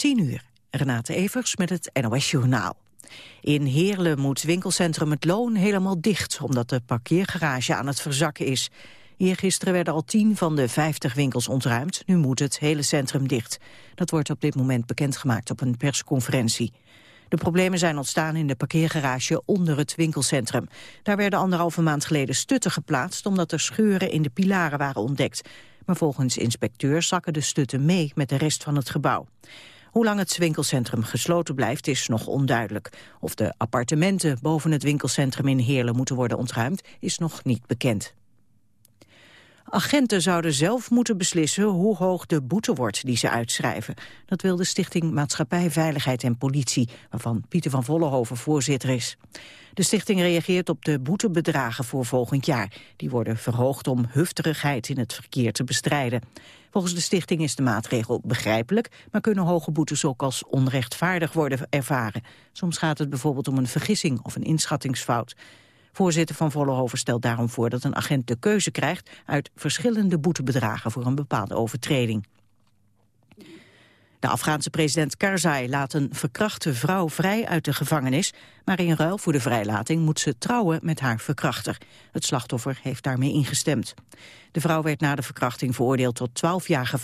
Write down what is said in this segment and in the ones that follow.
10 uur. Renate Evers met het NOS Journaal. In Heerlen moet winkelcentrum Het Loon helemaal dicht... omdat de parkeergarage aan het verzakken is. Eergisteren werden al 10 van de 50 winkels ontruimd. Nu moet het hele centrum dicht. Dat wordt op dit moment bekendgemaakt op een persconferentie. De problemen zijn ontstaan in de parkeergarage onder het winkelcentrum. Daar werden anderhalve maand geleden stutten geplaatst... omdat er scheuren in de pilaren waren ontdekt. Maar volgens inspecteurs zakken de stutten mee met de rest van het gebouw. Hoe lang het winkelcentrum gesloten blijft is nog onduidelijk. Of de appartementen boven het winkelcentrum in Heerlen moeten worden ontruimd is nog niet bekend. Agenten zouden zelf moeten beslissen hoe hoog de boete wordt die ze uitschrijven. Dat wil de Stichting Maatschappij, Veiligheid en Politie, waarvan Pieter van Vollenhoven voorzitter is. De stichting reageert op de boetebedragen voor volgend jaar. Die worden verhoogd om hufterigheid in het verkeer te bestrijden. Volgens de stichting is de maatregel begrijpelijk, maar kunnen hoge boetes ook als onrechtvaardig worden ervaren. Soms gaat het bijvoorbeeld om een vergissing of een inschattingsfout. Voorzitter van Vollenhoven stelt daarom voor dat een agent de keuze krijgt uit verschillende boetebedragen voor een bepaalde overtreding. De Afghaanse president Karzai laat een verkrachte vrouw vrij uit de gevangenis, maar in ruil voor de vrijlating moet ze trouwen met haar verkrachter. Het slachtoffer heeft daarmee ingestemd. De vrouw werd na de verkrachting veroordeeld tot 12 jaar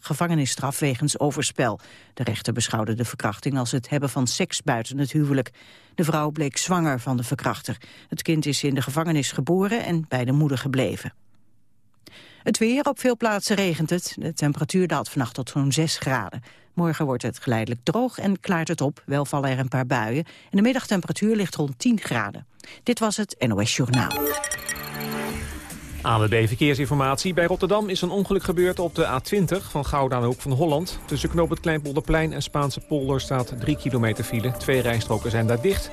gevangenisstraf wegens overspel. De rechter beschouwde de verkrachting als het hebben van seks buiten het huwelijk. De vrouw bleek zwanger van de verkrachter. Het kind is in de gevangenis geboren en bij de moeder gebleven. Het weer, op veel plaatsen regent het. De temperatuur daalt vannacht tot zo'n 6 graden. Morgen wordt het geleidelijk droog en klaart het op. Wel vallen er een paar buien. En de middagtemperatuur ligt rond 10 graden. Dit was het NOS Journaal. ANWB Verkeersinformatie. Bij Rotterdam is een ongeluk gebeurd op de A20 van Gouda de Hoek van Holland. Tussen knoop het Kleinpolderplein en Spaanse polder staat 3 kilometer file. Twee rijstroken zijn daar dicht.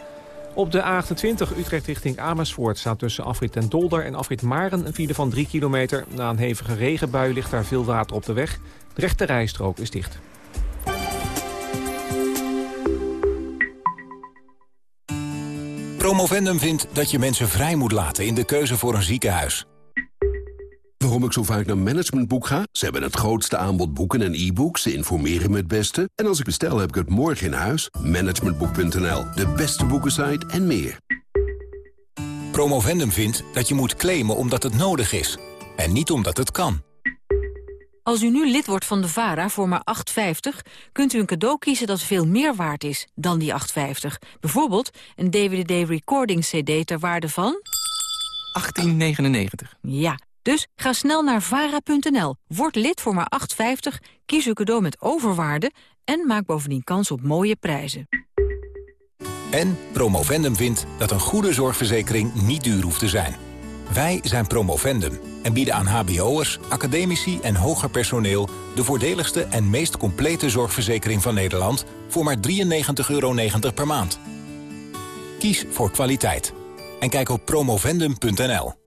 Op de A28 Utrecht richting Amersfoort staat tussen afrit en Dolder en afrit Maren een file van 3 kilometer. Na een hevige regenbui ligt daar veel water op de weg. De rechte rijstrook is dicht. Promovendum vindt dat je mensen vrij moet laten in de keuze voor een ziekenhuis. Waarom ik zo vaak naar Managementboek ga? Ze hebben het grootste aanbod boeken en e-books. Ze informeren me het beste. En als ik bestel, heb ik het morgen in huis. Managementboek.nl, de beste boekensite en meer. Promovendum vindt dat je moet claimen omdat het nodig is. En niet omdat het kan. Als u nu lid wordt van de VARA voor maar 8,50... kunt u een cadeau kiezen dat veel meer waard is dan die 8,50. Bijvoorbeeld een DVD-recording-cd ter waarde van... 18,99. Ja, dus ga snel naar vara.nl, word lid voor maar 8,50, kies uw cadeau met overwaarde... en maak bovendien kans op mooie prijzen. En Promovendum vindt dat een goede zorgverzekering niet duur hoeft te zijn. Wij zijn Promovendum en bieden aan hbo'ers, academici en hoger personeel... de voordeligste en meest complete zorgverzekering van Nederland... voor maar 93,90 euro per maand. Kies voor kwaliteit. En kijk op promovendum.nl.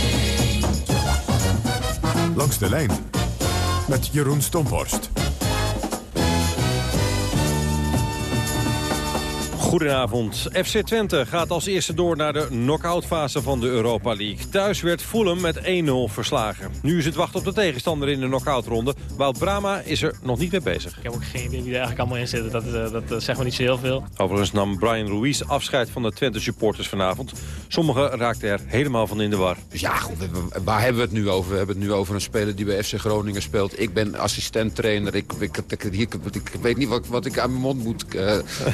Langs de lijn met Jeroen Stomphorst. Goedenavond. FC Twente gaat als eerste door naar de knock-outfase van de Europa League. Thuis werd Fulham met 1-0 verslagen. Nu is het wachten op de tegenstander in de knock-outronde. Wout Brama is er nog niet mee bezig. Ik heb ook geen idee wie er eigenlijk allemaal in zitten. Dat, uh, dat uh, zegt me niet zo heel veel. Overigens nam Brian Ruiz afscheid van de Twente supporters vanavond. Sommigen raakten er helemaal van in de war. Dus ja, goed, waar hebben we het nu over? We hebben het nu over een speler die bij FC Groningen speelt. Ik ben assistent-trainer. Ik, ik, ik, ik, weet niet wat, wat ik aan mijn mond moet. Uh,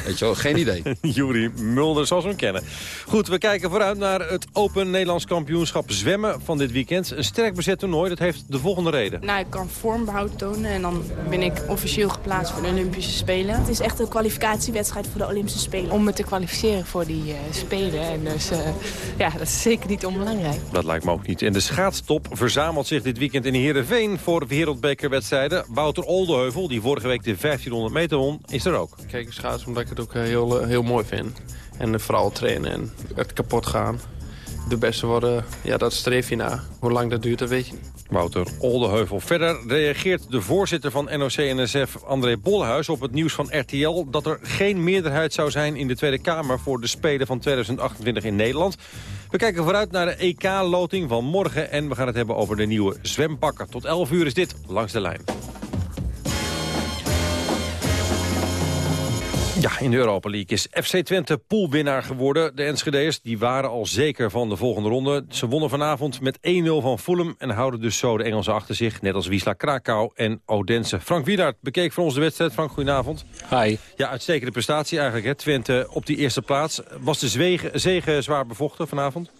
weet je wel, geen idee. Juri Mulder, zoals we hem kennen. Goed, we kijken vooruit naar het Open Nederlands kampioenschap zwemmen van dit weekend. Een sterk bezet toernooi, dat heeft de volgende reden. Nou, ik kan vormbehoud tonen en dan ben ik officieel geplaatst voor de Olympische Spelen. Het is echt een kwalificatiewedstrijd voor de Olympische Spelen. Om me te kwalificeren voor die uh, Spelen. En dus uh, ja, dat is zeker niet onbelangrijk. Dat lijkt me ook niet. En de schaatstop verzamelt zich dit weekend in Heerenveen voor wereldbekerwedstrijden. Wouter Oldeheuvel, die vorige week de 1500 meter won, is er ook. Kijk, schaatsen omdat ik het ook heel, heel mooi vind. En vooral trainen en het kapot gaan. De beste worden, ja, dat streef je na. Hoe lang dat duurt, dat weet je niet. Wouter Oldeheuvel. Verder reageert de voorzitter van NOC-NSF, André Bolhuis... op het nieuws van RTL dat er geen meerderheid zou zijn in de Tweede Kamer... voor de Spelen van 2028 in Nederland. We kijken vooruit naar de EK-loting van morgen... en we gaan het hebben over de nieuwe zwempakken. Tot 11 uur is dit Langs de Lijn. Ja, in de Europa League is FC Twente poolwinnaar geworden. De Enschede'ers die waren al zeker van de volgende ronde. Ze wonnen vanavond met 1-0 van Fulham... en houden dus zo de Engelsen achter zich, net als Wisla Krakau en Odense. Frank Wiedaert bekeek voor ons de wedstrijd. Frank, goedenavond. Hi. Ja, uitstekende prestatie eigenlijk, hè. Twente op die eerste plaats. Was de zege zwaar bevochten vanavond?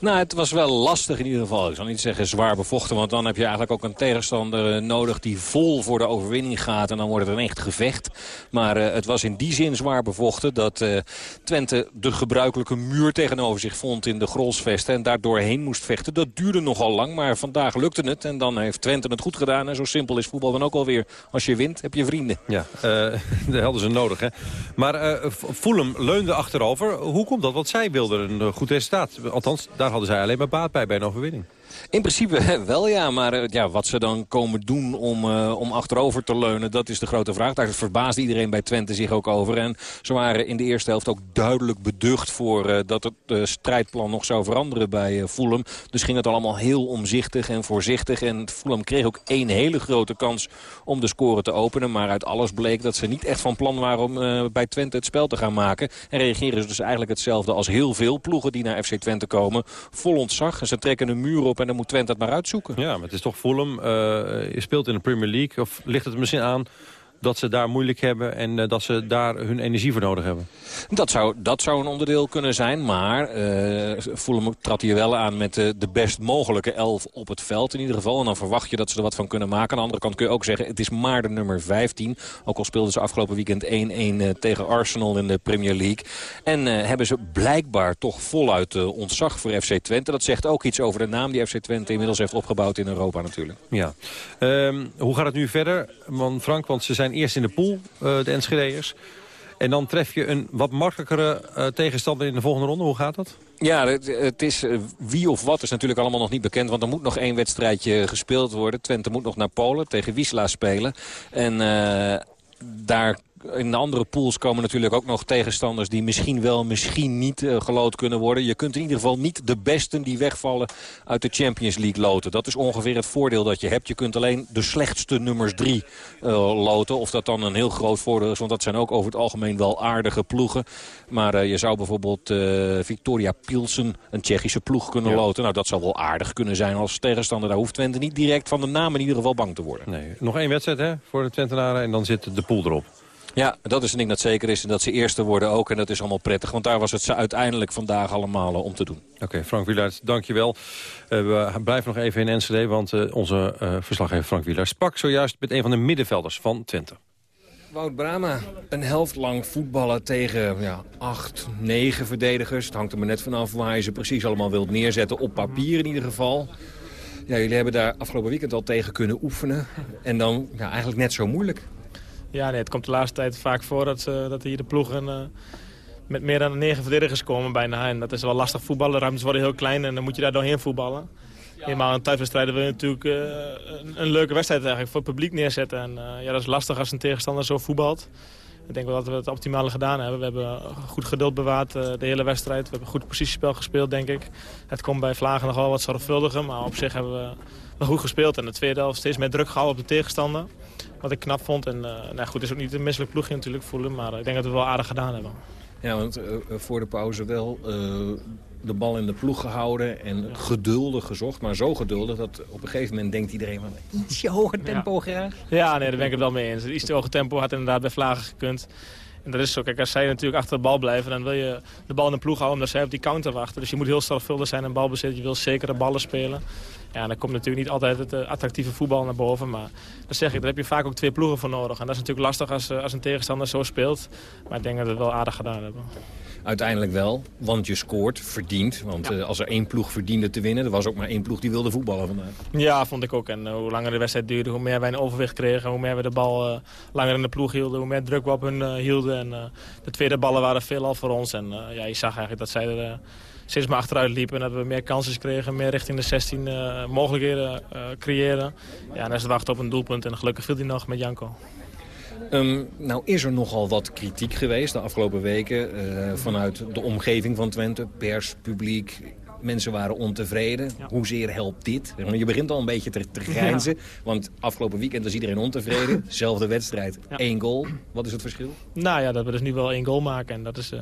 Nou, het was wel lastig in ieder geval. Ik zal niet zeggen zwaar bevochten, want dan heb je eigenlijk ook een tegenstander eh, nodig die vol voor de overwinning gaat. En dan wordt het een echt gevecht. Maar uh, het was in die zin zwaar bevochten dat uh, Twente de gebruikelijke muur tegenover zich vond in de Grolsvesten. En daar doorheen moest vechten. Dat duurde nogal lang, maar vandaag lukte het. En dan heeft Twente het goed gedaan. En zo simpel is voetbal dan ook alweer. Als je wint, heb je vrienden. Ja, uh, dat hadden ze nodig, hè. Maar Fulham leunde achterover. Hoe komt dat? Want zij wilden een goed resultaat. Althans, daar hadden zij alleen maar baat bij bij een overwinning. In principe wel ja, maar eh, ja, wat ze dan komen doen om, uh, om achterover te leunen, dat is de grote vraag. Daar verbaasde iedereen bij Twente zich ook over. En ze waren in de eerste helft ook duidelijk beducht voor uh, dat het uh, strijdplan nog zou veranderen bij Fulham. Dus ging het allemaal heel omzichtig en voorzichtig. En Fulham kreeg ook één hele grote kans om de score te openen. Maar uit alles bleek dat ze niet echt van plan waren om bij Twente het spel te gaan maken. En reageren ze dus eigenlijk hetzelfde als heel veel ploegen die naar FC Twente komen. Vol ontzag. Ze trekken een muur op en dan moet Twente het maar uitzoeken. Ja, maar het is toch Fulham. Je speelt in de Premier League. Of ligt het misschien aan dat ze daar moeilijk hebben en uh, dat ze daar hun energie voor nodig hebben? Dat zou, dat zou een onderdeel kunnen zijn, maar uh, Fulham trad hier wel aan met uh, de best mogelijke elf op het veld in ieder geval. En dan verwacht je dat ze er wat van kunnen maken. Aan de andere kant kun je ook zeggen, het is maar de nummer 15. Ook al speelden ze afgelopen weekend 1-1 tegen Arsenal in de Premier League. En hebben ze blijkbaar toch voluit ontzag voor FC Twente. Dat zegt ook iets over de naam die FC Twente inmiddels heeft opgebouwd in Europa natuurlijk. Ja. Um, hoe gaat het nu verder, man Frank? Want ze zijn eerst in de pool, uh, de Enschede'ers. En dan tref je een wat makkelijkere uh, tegenstander in de volgende ronde. Hoe gaat dat? Ja, het, is uh, wie of wat is natuurlijk allemaal nog niet bekend. Want er moet nog één wedstrijdje gespeeld worden. Twente moet nog naar Polen tegen Wisla spelen. En daar in de andere pools komen natuurlijk ook nog tegenstanders... die misschien wel, misschien niet uh, gelood kunnen worden. Je kunt in ieder geval niet de besten die wegvallen uit de Champions League loten. Dat is ongeveer het voordeel dat je hebt. Je kunt alleen de slechtste nummers drie uh, loten. Of dat dan een heel groot voordeel is. Want dat zijn ook over het algemeen wel aardige ploegen. Maar uh, je zou bijvoorbeeld Victoria Pilsen, een Tsjechische ploeg, kunnen ja. loten. Nou, dat zou wel aardig kunnen zijn als tegenstander. Daar hoeft Twente niet direct van de naam in ieder geval bang te worden. Nee, nog één wedstrijd hè, voor de Twentenaren en dan zit de pool erop. Ja, dat is een ding dat zeker is. En dat ze eerste worden ook. En dat is allemaal prettig. Want daar was het ze uiteindelijk vandaag allemaal uh, om te doen. Oké, okay, Frank Wielaert, dankjewel. Uh, we blijven nog even in Enschede. Want uh, onze verslaggever Frank Wielaert sprak zojuist met een van de middenvelders van Twente. Wout Brama, een helft lang voetballen tegen ja, acht, negen verdedigers. Het hangt er maar net vanaf waar je ze precies allemaal wilt neerzetten. Op papier in ieder geval. Ja, jullie hebben daar afgelopen weekend al tegen kunnen oefenen. En dan ja, eigenlijk net zo moeilijk. Ja, nee, het komt de laatste tijd vaak voor dat, uh, dat hier de ploegen uh, met meer dan negen verdedigers komen bijna. En dat is wel lastig voetballen. De ruimtes worden heel klein en dan moet je daar doorheen voetballen. Helemaal in thuiswedstrijden wil je natuurlijk uh, een, een, leuke wedstrijd eigenlijk voor het publiek neerzetten. En ja, dat is lastig als een tegenstander zo voetbalt. Ik denk wel dat we het optimale gedaan hebben. We hebben goed geduld bewaard de hele wedstrijd. We hebben goed positiespel gespeeld, denk ik. Het komt bij Vlagen nog wel wat zorgvuldiger, maar op zich hebben we goed gespeeld. En de tweede helft steeds meer druk gehouden op de tegenstander. Wat ik knap vond. En uh, nou goed, het is ook niet een misselijk ploegje natuurlijk voelen. Maar ik denk dat we wel aardig gedaan hebben. Ja, want uh, voor de pauze wel de bal in de ploeg gehouden en geduldig gezocht. Maar zo geduldig dat op een gegeven moment denkt iedereen van ietsje hoger tempo ja. graag. Ja, nee, daar ben ik het wel mee eens. Iets te hoge tempo had inderdaad bij Vlagen gekund. En dat is zo. Kijk, als zij natuurlijk achter de bal blijven, dan wil je de bal in de ploeg houden omdat zij op die counter wachten. Dus je moet heel zorgvuldig zijn in balbezit. Je wil zekere ballen spelen. Ja, dan komt natuurlijk niet altijd het uh, attractieve voetbal naar boven. Maar dan zeg ik, daar heb je vaak ook twee ploegen voor nodig. En dat is natuurlijk lastig als, als een tegenstander zo speelt. Maar ik denk dat we het wel aardig gedaan hebben. Uiteindelijk wel, want je scoort, verdient. Want uh, als er één ploeg verdiende te winnen... er was ook maar één ploeg die wilde voetballen vandaag. Ja, vond ik ook. En uh, hoe langer de wedstrijd duurde, hoe meer wij een overwicht kregen... hoe meer we de bal uh, langer in de ploeg hielden, hoe meer druk we op hun hielden. En de tweede ballen waren veelal voor ons. En ja, je zag eigenlijk dat zij er steeds maar achteruit liepen. En dat we meer kansen kregen, meer richting de 16 mogelijkheden creëren. Ja, en dan is het wachten op een doelpunt. En gelukkig viel die nog met Janko. Um, nou is er nogal wat kritiek geweest de afgelopen weken uh, vanuit de omgeving van Twente, pers, publiek. Mensen waren ontevreden. Ja. Hoezeer helpt dit? Je begint al een beetje te, te grijnzen. Ja. Want afgelopen weekend was iedereen ontevreden. Zelfde wedstrijd, ja. één goal. Wat is het verschil? Nou ja, dat we dus nu wel één goal maken. En dat is, uh,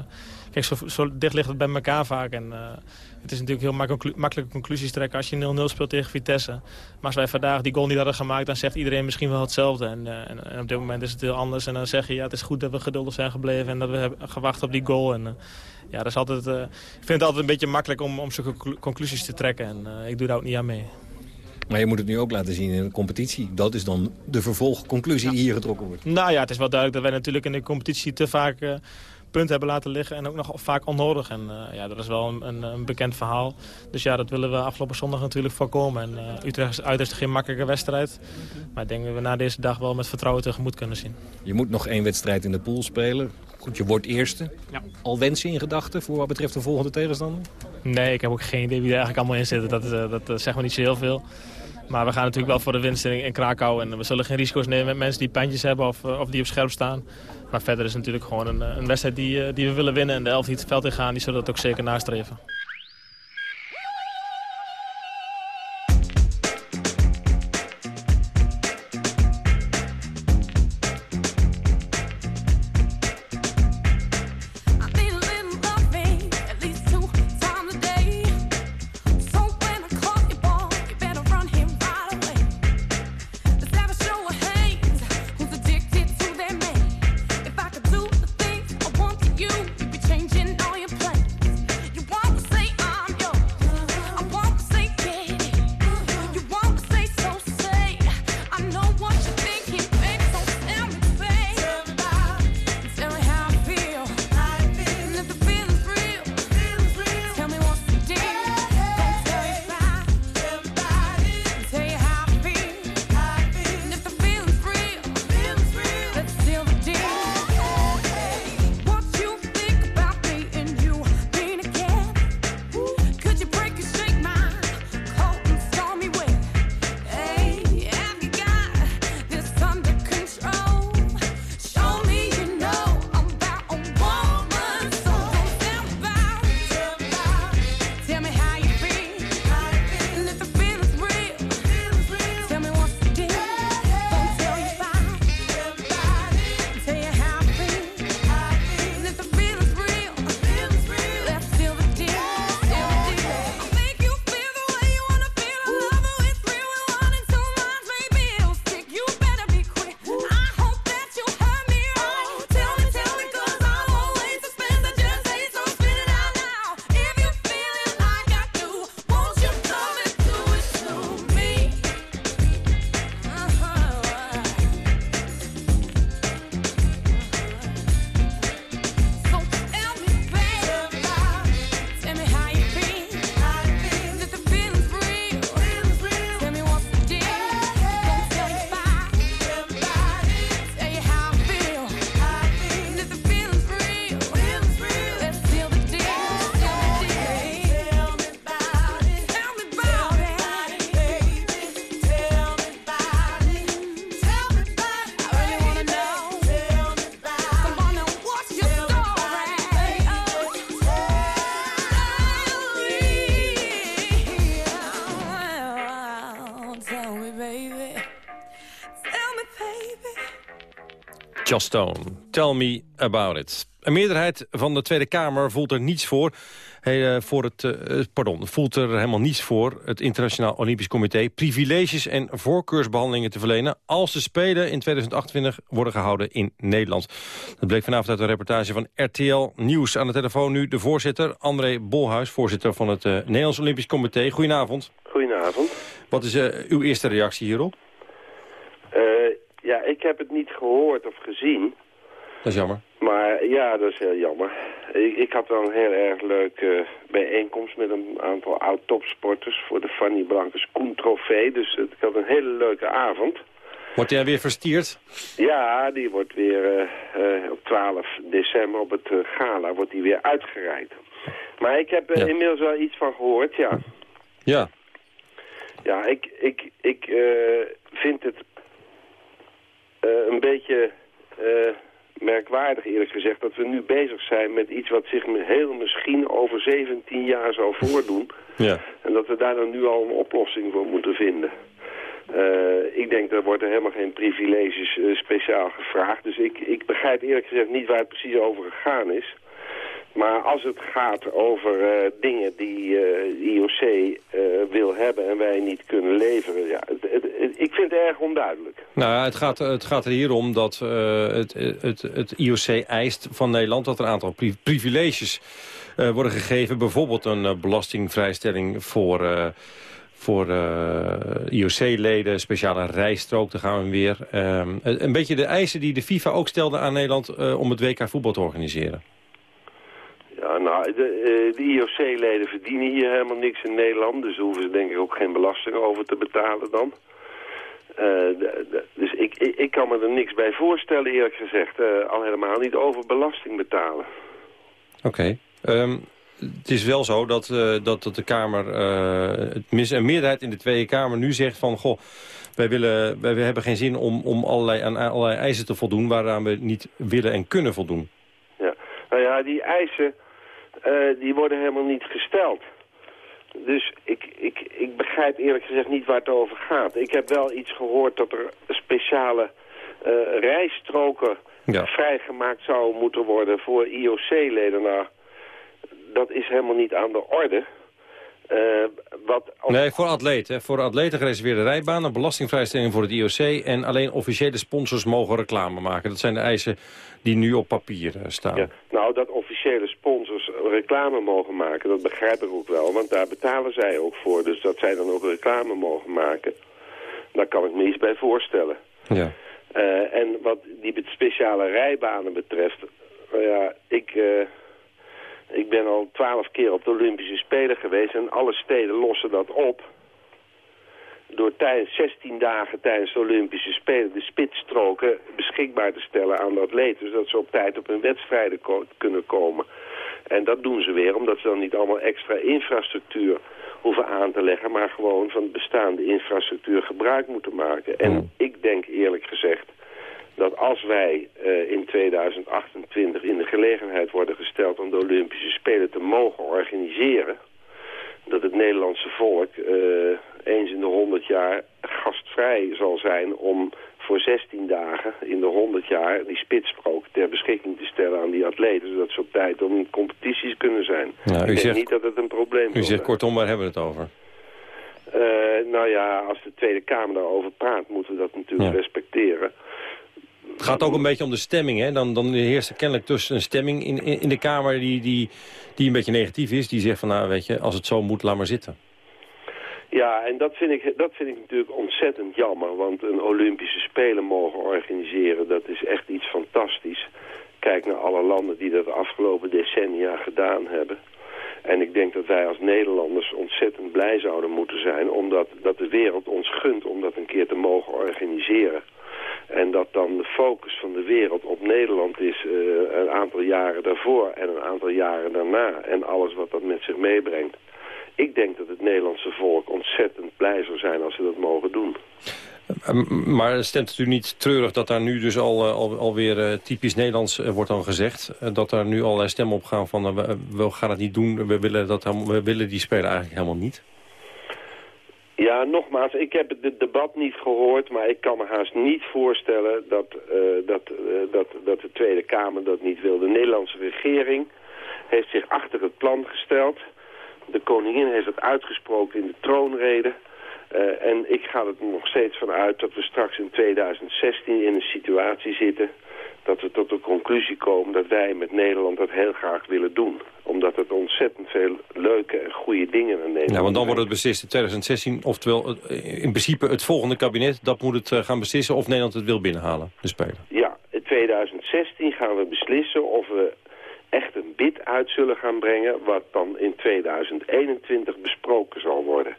kijk, zo, zo, dicht ligt het bij elkaar vaak. En, uh, het is natuurlijk heel makkelijk, makkelijke conclusies trekken als je 0-0 speelt tegen Vitesse. Maar als wij vandaag die goal niet hadden gemaakt, dan zegt iedereen misschien wel hetzelfde. En, uh, en, en op dit moment is het heel anders. En dan zeg je, ja, het is goed dat we geduldig zijn gebleven en dat we hebben gewacht op die goal. En, uh, ja, dat is altijd, ik vind het altijd een beetje makkelijk om, om zulke conclusies te trekken. En ik doe daar ook niet aan mee. Maar je moet het nu ook laten zien in een competitie. Dat is dan de vervolgconclusie die hier getrokken wordt. Nou ja, het is wel duidelijk dat wij natuurlijk in de competitie te vaak punten hebben laten liggen en ook nog vaak onnodig. En uh, ja, dat is wel een, een, een, bekend verhaal. Dus ja, dat willen we afgelopen zondag natuurlijk voorkomen. En uh, Utrecht is uiterst geen makkelijke wedstrijd. Maar ik denk dat we na deze dag wel met vertrouwen tegemoet kunnen zien. Je moet nog één wedstrijd in de pool spelen. Goed, je wordt eerste. Ja. Al wensen in gedachten voor wat betreft de volgende tegenstander? Nee, ik heb ook geen idee wie er eigenlijk allemaal in zit. Dat, uh, dat zegt me niet zo heel veel. Maar we gaan natuurlijk wel voor de winst in, Krakau. En we zullen geen risico's nemen met mensen die pijntjes hebben of, of die op scherp staan. Maar verder is het natuurlijk gewoon een, een wedstrijd die, die we willen winnen. En de elf die het veld in gaan, die zullen dat ook zeker nastreven. Just Stone, tell me about it. Een meerderheid van de Tweede Kamer voelt er niets voor. Eh, voor het, eh, pardon, voelt er helemaal niets voor het Internationaal Olympisch Comité... privileges en voorkeursbehandelingen te verlenen... als de Spelen in 2028 worden gehouden in Nederland. Dat bleek vanavond uit een reportage van RTL Nieuws. Aan de telefoon nu de voorzitter, André Bolhuis... voorzitter van het uh, Nederlands Olympisch Comité. Goedenavond. Goedenavond. Wat is uw eerste reactie hierop? Ja, ik heb het niet gehoord of gezien... Dat is jammer. Maar ja, dat is heel jammer. Ik, ik had wel een heel erg leuke bijeenkomst met een aantal oud-topsporters... voor de Fanny Blankers Koen Trofee. Dus ik had een hele leuke avond. Wordt jij weer verstierd? Ja, die wordt weer uh, op 12 december op het uh, gala wordt die weer uitgereikt. Maar ik heb er inmiddels wel iets van gehoord, ja. Ja. Ja, ik, ik, ik vind het een beetje merkwaardig eerlijk gezegd dat we nu bezig zijn met iets wat zich heel misschien over 17 jaar zal voordoen. Ja. En dat we daar dan nu al een oplossing voor moeten vinden. Uh, ik denk, dat wordt er helemaal geen privileges uh, speciaal gevraagd. Dus ik, ik begrijp eerlijk gezegd niet waar het precies over gegaan is. Maar als het gaat over uh, dingen die de IOC wil hebben en wij niet kunnen leveren... Ja, het, ik vind het erg onduidelijk. Nou, het gaat, het gaat er hier om dat het, IOC eist van Nederland... dat er een aantal pri privileges worden gegeven. Bijvoorbeeld een belastingvrijstelling voor voor uh, IOC-leden, speciale rijstrook, daar gaan we weer. Uh, een beetje de eisen die de FIFA ook stelde aan Nederland uh, om het WK voetbal te organiseren. Ja, nou, de, de IOC-leden verdienen hier helemaal niks in Nederland, dus hoeven ze denk ik ook geen belasting over te betalen dan. De, de, dus ik, ik, ik, kan me er niks bij voorstellen, eerlijk gezegd. al helemaal niet over belasting betalen. Oké. Okay. Um, het is wel zo dat, uh, dat, dat de Kamer, het, een meerderheid in de Tweede Kamer nu zegt van... goh, wij, willen, wij hebben geen zin om, om allerlei, aan allerlei eisen te voldoen... waaraan we niet willen en kunnen voldoen. Ja, nou ja, die eisen uh, die worden helemaal niet gesteld. Dus ik, ik, ik begrijp eerlijk gezegd niet waar het over gaat. Ik heb wel iets gehoord dat er speciale rijstroken ja. vrijgemaakt zouden moeten worden voor IOC-leden. Nou, dat is helemaal niet aan de orde. Uh, wat Nee, voor atleten. Voor atleten gereserveerde rijbanen, belastingvrijstelling voor het IOC... en alleen officiële sponsors mogen reclame maken. Dat zijn de eisen die nu op papier uh, staan. Ja. Nou, dat officiële sponsors reclame mogen maken, dat begrijp ik ook wel. Want daar betalen zij ook voor. Dus dat zij dan ook reclame mogen maken, daar kan ik me iets bij voorstellen. Ja. Uh, en wat die speciale rijbanen betreft... Nou ja, ik ik ben al twaalf keer op de Olympische Spelen geweest en alle steden lossen dat op. Door tijdens 16 dagen tijdens de Olympische Spelen de spitsstroken beschikbaar te stellen aan de atleten. Zodat ze op tijd op hun wedstrijden kunnen komen. En dat doen ze weer omdat ze dan niet allemaal extra infrastructuur hoeven aan te leggen. Maar gewoon van bestaande infrastructuur gebruik moeten maken. En ik denk eerlijk gezegd dat als wij uh, in 2028 in de gelegenheid worden gesteld om de Olympische Spelen te mogen organiseren, dat het Nederlandse volk uh, eens in de 100 jaar gastvrij zal zijn om voor 16 dagen in de 100 jaar die spitsprook ter beschikking te stellen aan die atleten, zodat ze op tijd om competities kunnen zijn. Nou, Ik denk zegt, niet dat het een probleem is. U zegt kortom, waar hebben we het over? Uh, nou ja, als de Tweede Kamer daarover praat, moeten we dat natuurlijk Ja. respecteren. Het gaat ook een beetje om de stemming. Hè? Dan, dan heerst er kennelijk tussen een stemming in, in, in de Kamer die, die, die een beetje negatief is. Die zegt van, nou weet je, als het zo moet, laat maar zitten. Ja, en dat vind, ik, dat vind ik natuurlijk ontzettend jammer. Want een Olympische Spelen mogen organiseren, dat is echt iets fantastisch. Kijk naar alle landen die dat de afgelopen decennia gedaan hebben. En ik denk dat wij als Nederlanders ontzettend blij zouden moeten zijn... omdat dat de wereld ons gunt om dat een keer te mogen organiseren. En dat dan de focus van de wereld op Nederland is eh, een aantal jaren daarvoor en een aantal jaren daarna. En alles wat dat met zich meebrengt. Ik denk dat het Nederlandse volk ontzettend blij zou zijn als ze dat mogen doen. M- Maar stemt het u niet treurig dat daar nu dus al, eh, al, alweer eh, typisch Nederlands eh, wordt dan gezegd? Eh, dat daar nu allerlei stemmen op gaan van eh, we, we gaan het niet doen, we willen, dat, we willen die spelen eigenlijk helemaal niet? Ja, nogmaals, ik heb het debat niet gehoord, maar ik kan me haast niet voorstellen dat, eh, dat, eh, dat, dat de Tweede Kamer dat niet wil. De Nederlandse regering heeft zich achter het plan gesteld. De koningin heeft het uitgesproken in de troonrede. Uh, en ik ga er nog steeds van uit dat we straks in 2016 in een situatie zitten... dat we tot de conclusie komen dat wij met Nederland dat heel graag willen doen. Omdat het ontzettend veel leuke en goede dingen in Nederland Ja, want dan wordt het beslist in 2016. Oftewel, in principe het volgende kabinet, dat moet het gaan beslissen... of Nederland het wil binnenhalen, de Spelen. Ja, in 2016 gaan we beslissen of we echt een bid uit zullen gaan brengen... wat dan in 2021 besproken zal worden.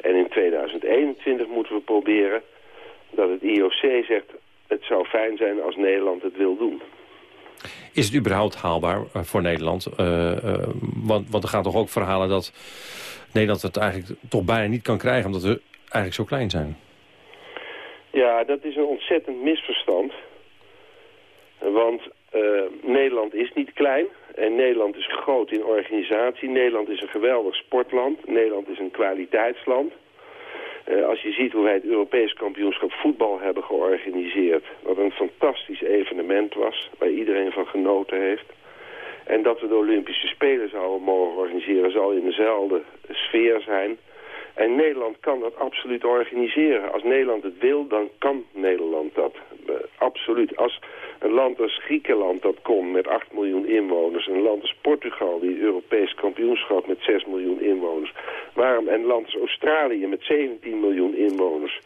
En in 2021 moeten we proberen dat het IOC zegt... het zou fijn zijn als Nederland het wil doen. Is het überhaupt haalbaar voor Nederland? Uh, uh, want, want er gaan toch ook verhalen dat Nederland het eigenlijk toch bijna niet kan krijgen... omdat we eigenlijk zo klein zijn. Ja, dat is een ontzettend misverstand. Want uh, Nederland is niet klein en Nederland is groot in organisatie. Nederland is een geweldig sportland. Nederland is een kwaliteitsland. Uh, als je ziet hoe wij het Europees kampioenschap voetbal hebben georganiseerd... wat een fantastisch evenement was, waar iedereen van genoten heeft... en dat we de Olympische Spelen zouden mogen organiseren... zal in dezelfde sfeer zijn... En Nederland kan dat absoluut organiseren. Als Nederland het wil, dan kan Nederland dat. Uh, absoluut. Als een land als Griekenland dat kon met 8 miljoen inwoners... een land als Portugal, die Europees kampioenschap met 6 miljoen inwoners... Waarom, en land als Australië met 17 miljoen inwoners...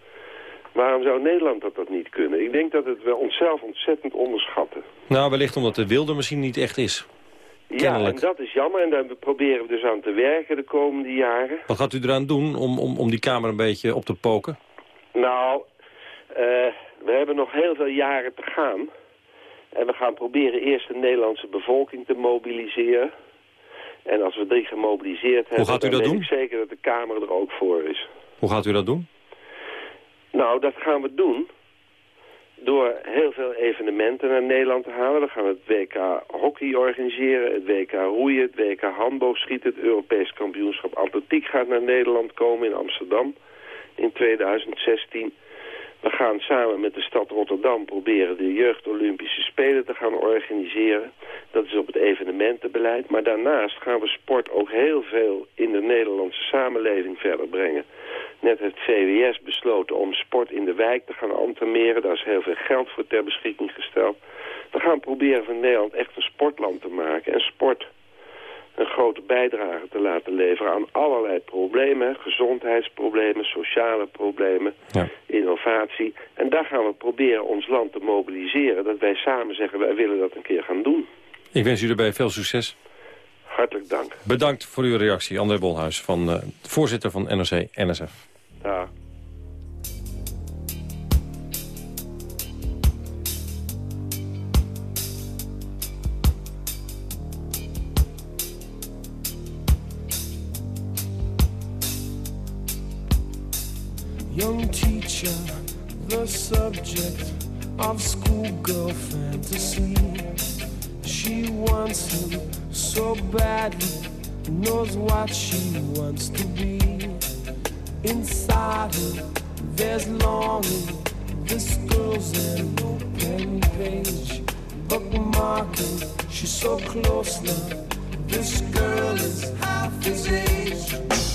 Waarom zou Nederland dat, dat niet kunnen? Ik denk dat het we onszelf ontzettend onderschatten. Nou, wellicht omdat de wilde misschien niet echt is. Ja, en dat is jammer. En daar proberen we dus aan te werken de komende jaren. Wat gaat u eraan doen om, om, om die Kamer een beetje op te poken? Nou, uh, we hebben nog heel veel jaren te gaan. En we gaan proberen eerst de Nederlandse bevolking te mobiliseren. En als we die gemobiliseerd hebben, Hoe gaat u dan dat doen? ik zeker dat de Kamer er ook voor is. Hoe gaat u dat doen? Nou, dat gaan we doen door heel veel evenementen naar Nederland te halen. We gaan het WK hockey organiseren, het WK roeien, het WK handboogschieten, het Europees kampioenschap atletiek gaat naar Nederland komen in Amsterdam in 2016. We gaan samen met de stad Rotterdam proberen de jeugd Olympische Spelen te gaan organiseren. Dat is op het evenementenbeleid. Maar daarnaast gaan we sport ook heel veel in de Nederlandse samenleving verder brengen. Net heeft VWS besloten om sport in de wijk te gaan antameren. Daar is heel veel geld voor ter beschikking gesteld. We gaan proberen van Nederland echt een sportland te maken. En sport een grote bijdrage te laten leveren aan allerlei problemen. Gezondheidsproblemen, sociale problemen, ja. innovatie. En daar gaan we proberen ons land te mobiliseren. Dat wij samen zeggen, wij willen dat een keer gaan doen. Ik wens u erbij veel succes. Hartelijk dank. Bedankt voor uw reactie, André Bolhuis, van, uh, voorzitter van NRC-NSF. Ja. Young teacher, the subject of schoolgirl fantasy. She wants him so badly, knows what she wants to be. Inside her, there's longing. This girl's an open page, bookmarking. She's so close now. This girl is half his age.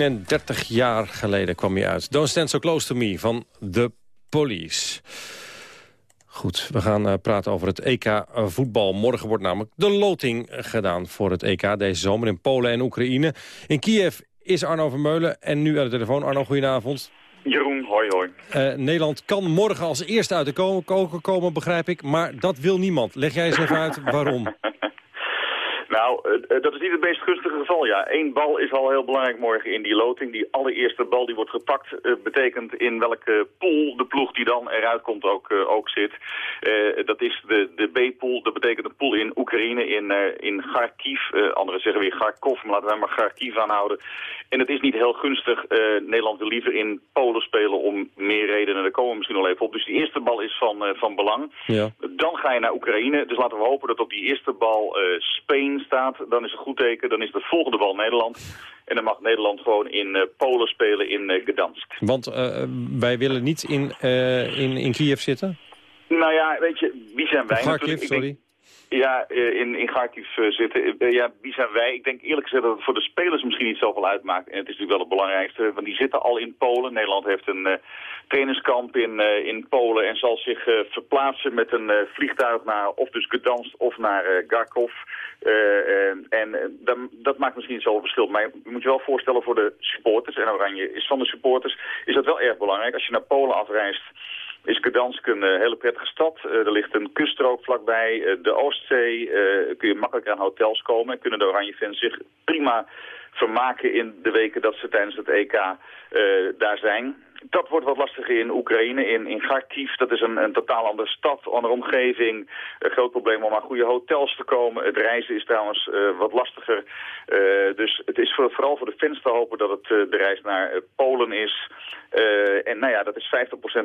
31 jaar geleden kwam hij uit. Don't Stand So Close To Me van The Police. Goed, we gaan uh, praten over het EK voetbal. Morgen wordt namelijk de loting gedaan voor het EK deze zomer in Polen en Oekraïne. In Kiev is Arno Vermeulen en nu aan de telefoon. Arno, goedenavond. Jeroen, hoi hoi. Uh, Nederland kan morgen als eerste uit de koken komen, begrijp ik. Maar dat wil niemand. Leg jij eens even uit waarom. Nou, uh, dat is niet het meest gunstige geval, ja. Eén bal is al heel belangrijk morgen in die loting. Die allereerste bal die wordt gepakt uh, betekent in welke pool de ploeg die dan eruit komt ook, uh, ook zit. dat is de, de B-pool, dat betekent een pool in Oekraïne, in, in Kharkiv. anderen zeggen weer Kharkov, maar laten we maar Kharkiv aanhouden. En het is niet heel gunstig. Nederland wil liever in Polen spelen om meer redenen. Daar komen we misschien al even op. Dus die eerste bal is van, van belang. Ja. Dan ga je naar Oekraïne. Dus laten we hopen dat op die eerste bal Spain staat, dan is een goed teken. Dan is de volgende bal Nederland. En dan mag Nederland gewoon in uh, Polen spelen in uh, Gdansk. Want uh, wij willen niet in, in, in Kiev zitten? Nou ja, weet je, wie zijn wij Kharkiv, natuurlijk? sorry. Ja, in, in Kharkiv zitten. ja, wie zijn wij? Ik denk eerlijk gezegd dat het voor de spelers misschien niet zoveel uitmaakt. En het is natuurlijk wel het belangrijkste, want die zitten al in Polen. Nederland heeft een trainingskamp in, in Polen en zal zich verplaatsen met een vliegtuig naar of dus Gdansk of naar Garkov. En dat maakt misschien niet zoveel verschil. Maar je moet je wel voorstellen voor de supporters, en Oranje is van de supporters, is dat wel erg belangrijk. Als je naar Polen afreist, is Gdansk een uh, hele prettige stad. Uh, er ligt een kuststrook vlakbij, uh, de Oostzee. kun je makkelijk aan hotels komen. Kunnen de Oranje fans zich prima vermaken in de weken dat ze tijdens het EK daar zijn dat wordt wat lastiger in Oekraïne, in, in Kharkiv. Dat is een, een totaal andere stad, andere omgeving. Een groot probleem om aan goede hotels te komen. Het reizen is trouwens uh, wat lastiger. Uh, dus het is voor, vooral voor de fans te hopen dat het uh, de reis naar Polen is. en nou ja, dat is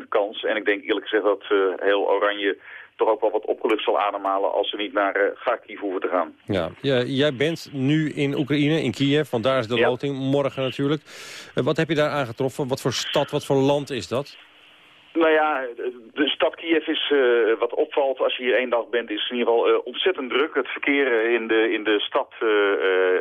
50% kans. En ik denk eerlijk gezegd dat heel Oranje toch ook wel wat opgelucht zal ademhalen als ze niet naar uh, Kharkiv hoeven te gaan. Ja, jij bent nu in Oekraïne, in Kiev, want daar is de ja. loting morgen natuurlijk. Uh, wat heb je daar aangetroffen? Wat voor stad, wat voor land is dat? Nou ja, de stad Kiev is, uh, wat opvalt als je hier één dag bent, is in ieder geval uh, ontzettend druk. Het verkeer in de, in de stad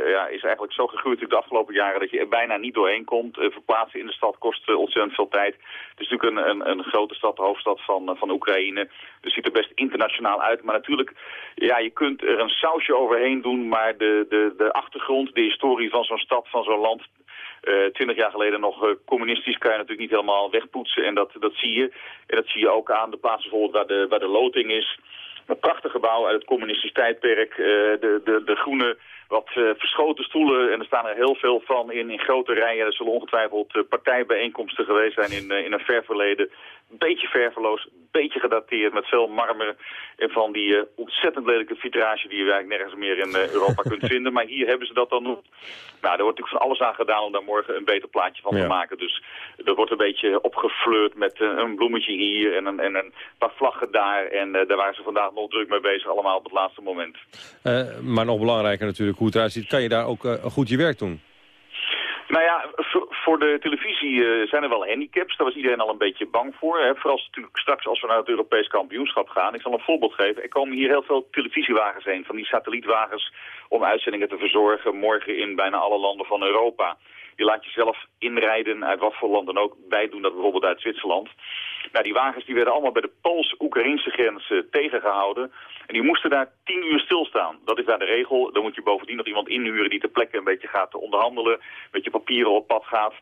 ja, is eigenlijk zo gegroeid de afgelopen jaren dat je er bijna niet doorheen komt. verplaatsen in de stad kost ontzettend veel tijd. Het is natuurlijk een, een, een grote stad, de hoofdstad van, van Oekraïne. Dus ziet er best internationaal uit. Maar natuurlijk, ja, je kunt er een sausje overheen doen, maar de, de, de achtergrond, de historie van zo'n stad, van zo'n land, twintig uh, jaar geleden nog uh, communistisch kan je natuurlijk niet helemaal wegpoetsen. En dat, dat zie je. En dat zie je ook aan de plaats bijvoorbeeld waar de, waar de loting is. Een prachtig gebouw uit het communistisch tijdperk. Uh, de, de, de groene wat verschoten stoelen. En er staan er heel veel van in, in grote rijen. Er zullen ongetwijfeld partijbijeenkomsten geweest zijn in, in een ver verleden. Beetje verveloos, een beetje gedateerd met veel marmer. En van die ontzettend lelijke vitrage die je eigenlijk nergens meer in Europa kunt vinden. Maar hier hebben ze dat dan nog. Nou, er wordt natuurlijk van alles aan gedaan om daar morgen een beter plaatje van ja. te maken. Dus er wordt een beetje opgefleurd met een bloemetje hier en een, en een paar vlaggen daar. En daar waren ze vandaag nog druk mee bezig, allemaal op het laatste moment. maar nog belangrijker natuurlijk hoe het eruit ziet, kan je daar ook goed je werk doen? Nou ja, voor de televisie uh, zijn er wel handicaps. Daar was iedereen al een beetje bang voor. Hè. Vooral natuurlijk straks als we naar het Europees kampioenschap gaan. Ik zal een voorbeeld geven. Er komen hier heel veel televisiewagens heen. Van die satellietwagens om uitzendingen te verzorgen. Morgen in bijna alle landen van Europa. Je laat jezelf inrijden uit wat voor land dan ook. Wij doen dat bijvoorbeeld uit Zwitserland. Nou, die wagens die werden allemaal bij de Pools-Oekraïnse grens uh, tegengehouden. En die moesten daar tien uur stilstaan. Dat is daar de regel. Dan moet je bovendien nog iemand inhuren die ter plekke een beetje gaat onderhandelen. Met je papieren op pad gaat.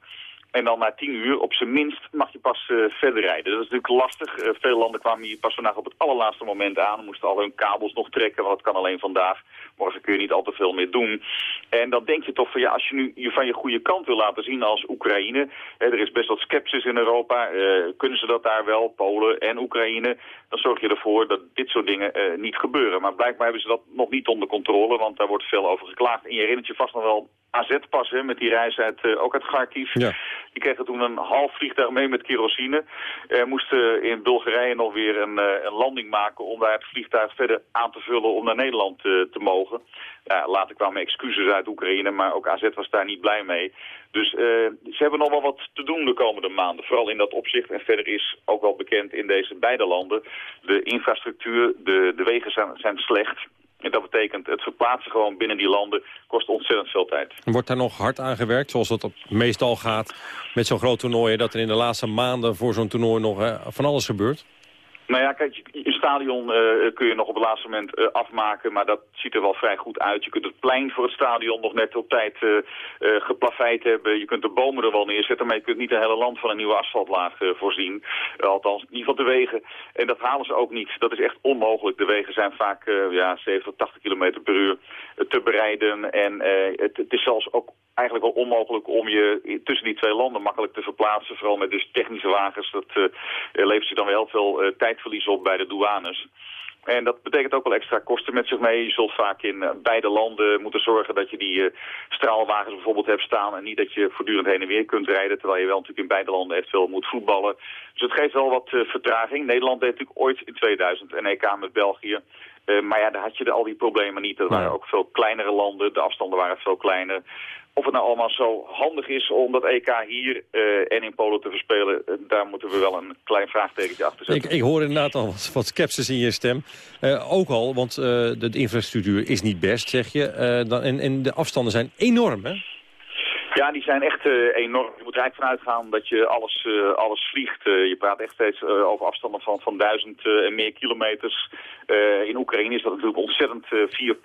En dan na tien uur, op zijn minst, mag je pas uh, verder rijden. Dat is natuurlijk lastig. Uh, veel landen kwamen hier pas vandaag op het allerlaatste moment aan. Moesten al hun kabels nog trekken, want dat kan alleen vandaag. Morgen kun je niet al te veel meer doen. En dan denk je toch van ja, als je nu je van je goede kant wil laten zien als Oekraïne. Hè, er is best wat sceptisch in Europa. Uh, kunnen ze dat daar wel, Polen en Oekraïne? Dan zorg je ervoor dat dit soort dingen niet gebeuren. Maar blijkbaar hebben ze dat nog niet onder controle, want daar wordt veel over geklaagd. En je herinnert je vast nog wel AZ-pas met die reis uit, uh, ook uit Kharkiv. Ja. Die kregen toen een half vliegtuig mee met kerosine. Uh, moesten in Bulgarije nog weer een, uh, een, landing maken om daar het vliegtuig verder aan te vullen om naar Nederland te mogen. Ja, later kwamen excuses uit Oekraïne, maar ook AZ was daar niet blij mee. Dus ze hebben nog wel wat te doen de komende maanden. Vooral in dat opzicht. En verder is ook wel bekend in deze beide landen. De infrastructuur, de, de wegen zijn, zijn slecht. En dat betekent het verplaatsen gewoon binnen die landen kost ontzettend veel tijd. Wordt daar nog hard aan gewerkt, zoals dat meestal gaat met zo'n groot toernooi... dat er in de laatste maanden voor zo'n toernooi nog eh, van alles gebeurt? Nou ja, kijk, je stadion uh, kun je nog op het laatste moment uh, afmaken, maar dat ziet er wel vrij goed uit. Je kunt het plein voor het stadion nog net op tijd uh, geplaveid hebben. Je kunt de bomen er wel neerzetten, maar je kunt niet het hele land van een nieuwe asfaltlaag voorzien. althans, niet van de wegen. En dat halen ze ook niet. Dat is echt onmogelijk. De wegen zijn vaak ja, 70, 80 km per uur te bereiden. En het, het, is zelfs ook eigenlijk wel onmogelijk om je tussen die twee landen makkelijk te verplaatsen. Vooral met dus technische wagens. Dat levert je dan wel heel veel tijdverlies op bij de douanes. En dat betekent ook wel extra kosten met zich mee. Je zult vaak in uh, beide landen moeten zorgen dat je die uh, straalwagens bijvoorbeeld hebt staan... en niet dat je voortdurend heen en weer kunt rijden... terwijl je wel natuurlijk in beide landen echt veel moet voetballen. Dus het geeft wel wat uh, vertraging. Nederland deed natuurlijk ooit in 2000 een EK met België. maar ja, daar had je al die problemen niet. Er waren ook veel kleinere landen, de afstanden waren veel kleiner. Of het nou allemaal zo handig is om dat EK hier uh, en in Polen te verspelen... Uh, daar moeten we wel een klein vraagtekentje achter zetten. Ik, ik hoor inderdaad al wat, wat sceptisch in je stem. Uh, ook al, want de, de, infrastructuur is niet best, zeg je. dan, en, en de afstanden zijn enorm, hè? Ja, die zijn echt uh, enorm. Je moet er eigenlijk vanuit gaan dat je alles, uh, alles vliegt. Uh, je praat echt steeds over afstanden van, van duizend en meer kilometers. in Oekraïne is dat natuurlijk ontzettend vier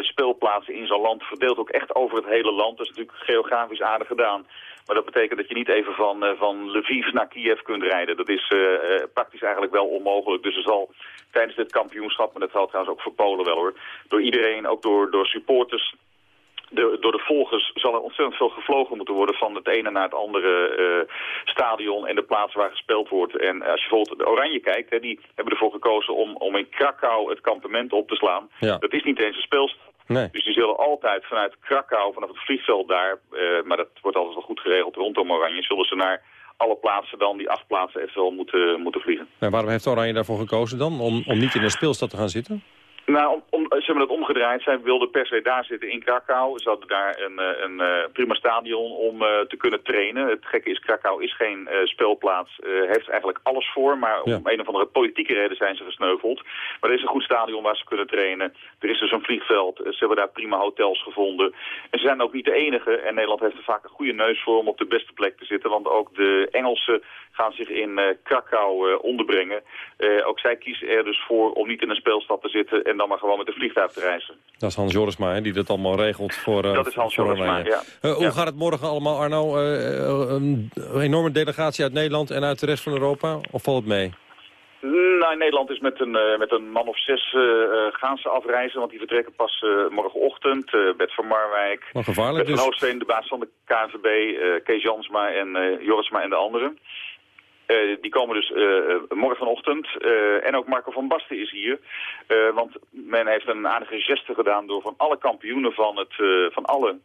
speelplaatsen in zo'n land. Verdeeld ook echt over het hele land. Dat is natuurlijk geografisch aardig gedaan. Maar dat betekent dat je niet even van, van Lviv naar Kiev kunt rijden. Dat is praktisch eigenlijk wel onmogelijk. Dus er zal tijdens dit kampioenschap, maar dat geldt trouwens ook voor Polen wel hoor... door iedereen, ook door, door supporters de, door de volgers zal er ontzettend veel gevlogen moeten worden van het ene naar het andere uh, stadion en de plaats waar gespeeld wordt. En als je bijvoorbeeld de Oranje kijkt, hè, die hebben ervoor gekozen om, om in Krakau het kampement op te slaan. Ja. Dat is niet eens een speelstad. Nee. Dus die zullen altijd vanuit Krakau, vanaf het vliegveld daar, uh, maar dat wordt altijd wel goed geregeld rondom Oranje, zullen ze naar alle plaatsen dan, die acht plaatsen, eventueel moeten, moeten vliegen. En waarom heeft Oranje daarvoor gekozen dan? Om, om niet in een speelstad te gaan zitten? Nou, om, om, ze hebben het omgedraaid. Zij wilden per se daar zitten in Krakau. Ze hadden daar een, eh, een, een prima stadion om uh, te kunnen trainen. Het gekke is, Krakau is geen uh, speelplaats. Uh, heeft eigenlijk alles voor, maar om een of andere politieke reden zijn ze gesneuveld. Maar er is een goed stadion waar ze kunnen trainen. Er is dus een vliegveld. Ze hebben daar prima hotels gevonden. En ze zijn ook niet de enige. En Nederland heeft er vaak een goede neus voor om op de beste plek te zitten. Want ook de Engelsen gaan zich in eh, Krakau eh, onderbrengen. Eh, ook zij kiezen er dus voor om niet in een speelstad te zitten... en dan maar gewoon met een vliegtuig te reizen. Dat is Hans Jorisma, hè, die dat allemaal regelt voor eh, Dat is Hans Jorisma, ja. Eh, hoe Ja. gaat het morgen allemaal, Arno? Eh, een enorme delegatie uit Nederland en uit de rest van Europa? Of valt het mee? Nou, in Nederland is met een, met een man of zes eh, gaan ze afreizen, want die vertrekken pas morgenochtend. Bert van Marwijk, Bert van dus. De baas van de KNVB, Kees Jansma en Jorisma en de anderen. Eh, die komen dus eh, morgenochtend. Eh, en ook Marco van Basten is hier. Want men heeft een aardige geste gedaan door van alle kampioenen van, het, van alle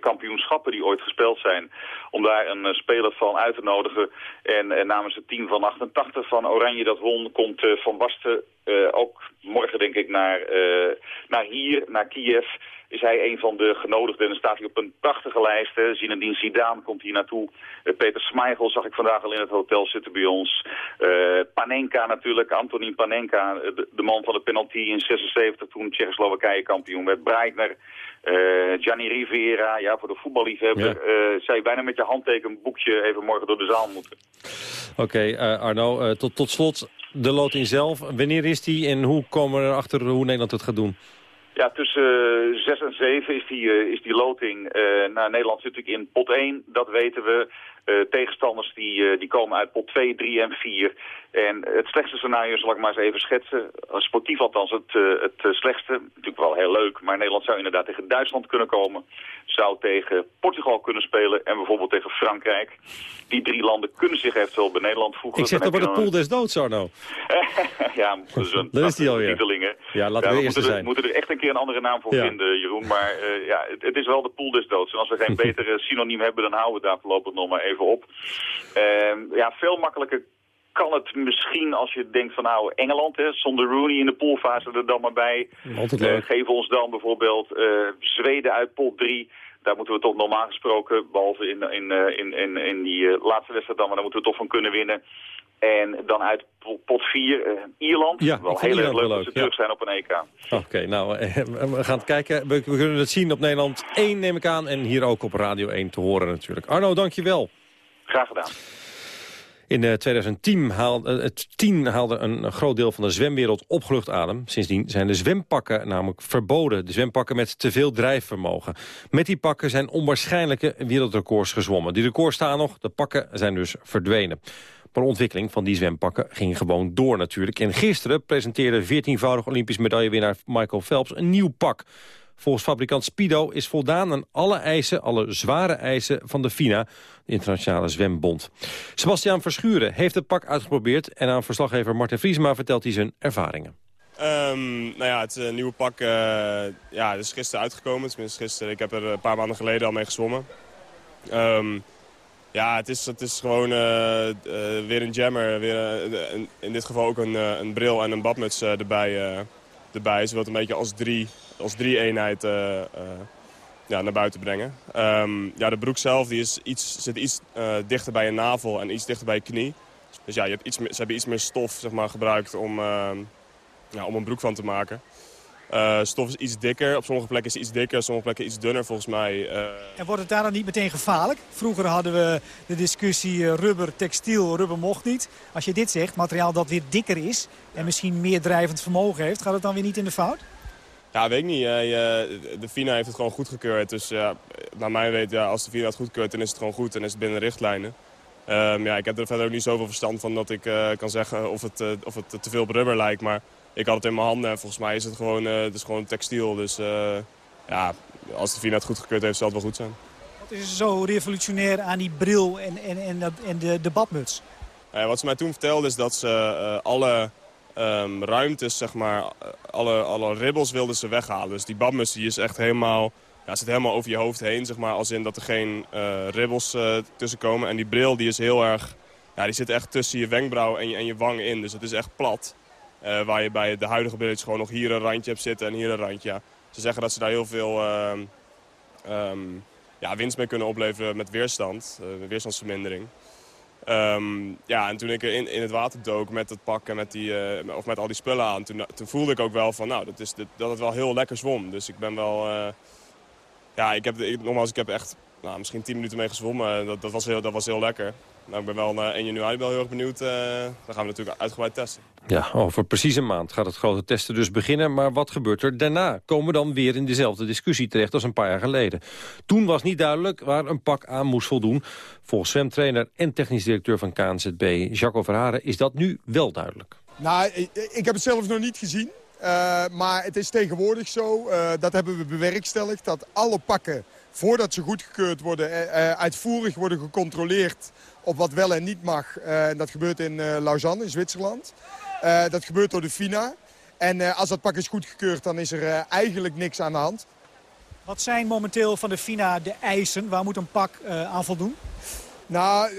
kampioenschappen die ooit gespeeld zijn... om daar een speler van uit te nodigen. En eh, namens het team van 88 van Oranje dat won... komt Van Basten ook morgen denk ik naar, eh, naar hier, naar Kiev is hij een van de genodigden. En dan staat hij op een prachtige lijst. Hè. Zinedine Zidane komt hier naartoe. Eh, Peter Schmeichel zag ik vandaag al in het hotel zitten bij ons. Eh, Panenka natuurlijk, Antonin Panenka, eh, de, de man van de penalty in 76 toen Tsjechoslowakije kampioen werd. Breitner, eh Gianni Rivera, ja voor de voetballiefhebber. Ja. eh zou je bijna met je handtekenboekje even morgen door de zaal moeten. Oké, eh, Arno, eh, tot, tot slot de loting zelf. Wanneer is die en hoe komen we erachter hoe Nederland het gaat doen? Ja, tussen eh, 6 en 7 is die, eh, is die loting. Eh nou, Nederland zit natuurlijk in pot 1, dat weten we. Eh, tegenstanders die, eh, die komen uit pot 2, 3 en 4. En het slechtste scenario zal ik maar eens even schetsen. Eh, Sportief althans het, het slechtste. Natuurlijk wel heel leuk, maar Nederland zou inderdaad tegen Duitsland kunnen komen. Zou tegen Portugal kunnen spelen en bijvoorbeeld tegen Frankrijk. Die drie landen kunnen zich eventueel bij Nederland voegen. Ik dat heb wordt de pool des doods, Arno. ja, dat is een Daar is die alweer. Ja, laten we Ja, de we moeten er, zijn. moeten er echt een keer een andere naam voor Ja. vinden, Jeroen. Maar ja, het, het is wel de pool des doods. En als we geen betere synoniem hebben, dan houden we daar voorlopig nog maar even op. Ehm, ja, veel makkelijker kan het misschien als je denkt van nou, Engeland, hè, zonder Rooney in de poolfase er dan maar bij. Eh, leuk. geef ons dan bijvoorbeeld eh, Zweden uit pot 3. Daar moeten we toch normaal gesproken, behalve in, in, eh, in, in, in die laatste wedstrijd dan, maar daar moeten we toch van kunnen winnen. En dan uit pot 4 Ierland. Ja, wel heel erg leuk dat ze ja. terug zijn op een EK. Oké, nou, we gaan het kijken. We, we kunnen het zien op Nederland 1, neem ik aan. En hier ook op Radio 1 te horen natuurlijk. Arno, dankjewel. Graag gedaan. In eh, 2010 haalde, eh, het 10 haalde een, een groot deel van de zwemwereld opgelucht adem. Sindsdien zijn de zwempakken namelijk verboden. De zwempakken met te veel drijfvermogen. Met die pakken zijn onwaarschijnlijke wereldrecords gezwommen. Die records staan nog, de pakken zijn dus verdwenen. Maar de ontwikkeling van die zwempakken ging gewoon door natuurlijk. En gisteren presenteerde 14-voudig Olympisch medaillewinnaar Michael Phelps een nieuw pak. Volgens fabrikant Speedo is voldaan aan alle eisen, alle zware eisen van de FINA, de Internationale Zwembond. Sebastiaan Verschuren heeft het pak uitgeprobeerd en aan verslaggever Martin Vriesma vertelt hij zijn ervaringen. Ehm, nou ja, het eh, nieuwe pak uh, ja, het is gisteren uitgekomen. Tenminste gisteren. Ik heb er een paar maanden geleden al mee gezwommen. Ehm, ja, het is, het is gewoon weer een jammer. Weer, in dit geval ook een, een bril en een badmuts erbij, erbij. Zodat een beetje als drie, als drie eenheid ja, naar buiten brengen. Um, ja, de broek zelf die is iets, zit iets dichter bij je navel en iets dichter bij je knie. Dus ja, je hebt iets ze hebben iets meer stof zeg maar, gebruikt om, ja, om een broek van te maken. Stof is iets dikker. Op sommige plekken is het iets dikker, op sommige plekken iets dunner volgens mij. En wordt het daar dan niet meteen gevaarlijk? Vroeger hadden we de discussie rubber, textiel, rubber mocht niet. Als je dit zegt, materiaal dat weer dikker is en misschien meer drijvend vermogen heeft, gaat het dan weer niet in de fout? Ja, weet ik niet. de FINA heeft het gewoon goedgekeurd. Dus naar mijn weet, ja, als de FINA het goedkeurt, dan is het gewoon goed en is het binnen de richtlijnen. Um, ja, ik heb er verder ook niet zoveel verstand van dat ik kan zeggen of het, of het te veel op rubber lijkt. Maar ik had het in mijn handen en volgens mij is het gewoon, uh, het is gewoon textiel. Dus ja, als de FINA het goedgekeurd heeft, zal het wel goed zijn. Wat is er zo revolutionair aan die bril en, en, en, en de, de badmuts? Wat ze mij toen vertelde is dat ze alle um, ruimtes, zeg maar, alle, alle ribbels wilden ze weghalen. Dus die badmuts die is echt helemaal, ja, zit helemaal over je hoofd heen, zeg maar. Als in dat er geen ribbels tussen komen. En die bril die is heel erg, ja, die zit echt tussen je wenkbrauw en je, en je wang in. Dus het is echt plat. Waar je bij de huidige brilletjes gewoon nog hier een randje hebt zitten en hier een randje. Ze zeggen dat ze daar heel veel uh, um, ja, winst mee kunnen opleveren met weerstand, weerstandsvermindering. Um, ja, en toen ik in, in het water dook met het pak en met, die, of met al die spullen aan, toen, toen voelde ik ook wel van, nou, dat, is, dat, dat het wel heel lekker zwom. Dus ik ben wel, ja, ik heb, ik, nogmaals, ik heb echt nou, misschien 10 minuten mee gezwommen. Dat, dat, was, heel, dat was heel lekker. Nou, ik ben wel uh, 1 januari wel heel erg benieuwd. Uh, dan gaan we natuurlijk uitgebreid testen. Ja, over precies een maand gaat het grote testen dus beginnen. Maar wat gebeurt er daarna? Komen we dan weer in dezelfde discussie terecht als een paar jaar geleden? Toen was niet duidelijk waar een pak aan moest voldoen. Volgens zwemtrainer en technisch directeur van KNZB, Jacco Verharen, is dat nu wel duidelijk. Nou, ik, ik heb het zelf nog niet gezien. Uh, maar het is tegenwoordig zo, uh, dat hebben we bewerkstelligd, dat alle pakken voordat ze goedgekeurd worden, uh, uitvoerig worden gecontroleerd op wat wel en niet mag. Uh, dat gebeurt in uh, Lausanne, in Zwitserland. Uh, dat gebeurt door de FINA. En als dat pak is goedgekeurd, dan is er eigenlijk niks aan de hand. Wat zijn momenteel van de FINA de eisen? Waar moet een pak aan voldoen? Nou,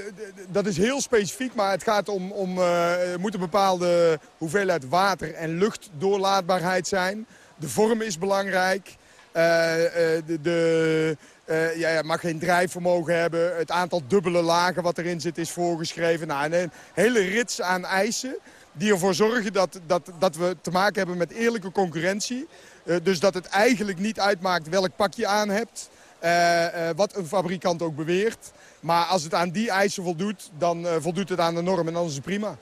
dat is heel specifiek, maar het gaat om, om er moet een bepaalde hoeveelheid water en luchtdoorlaatbaarheid zijn. De vorm is belangrijk. de, de uh, ja, ja, mag geen drijfvermogen hebben. Het aantal dubbele lagen wat erin zit is voorgeschreven. Nou, een hele rits aan eisen die ervoor zorgen dat, dat, dat we te maken hebben met eerlijke concurrentie. Uh, dus dat het eigenlijk niet uitmaakt welk pak je aan hebt. Uh, wat een fabrikant ook beweert. Maar als het aan die eisen voldoet, dan voldoet het aan de norm en dan is het prima.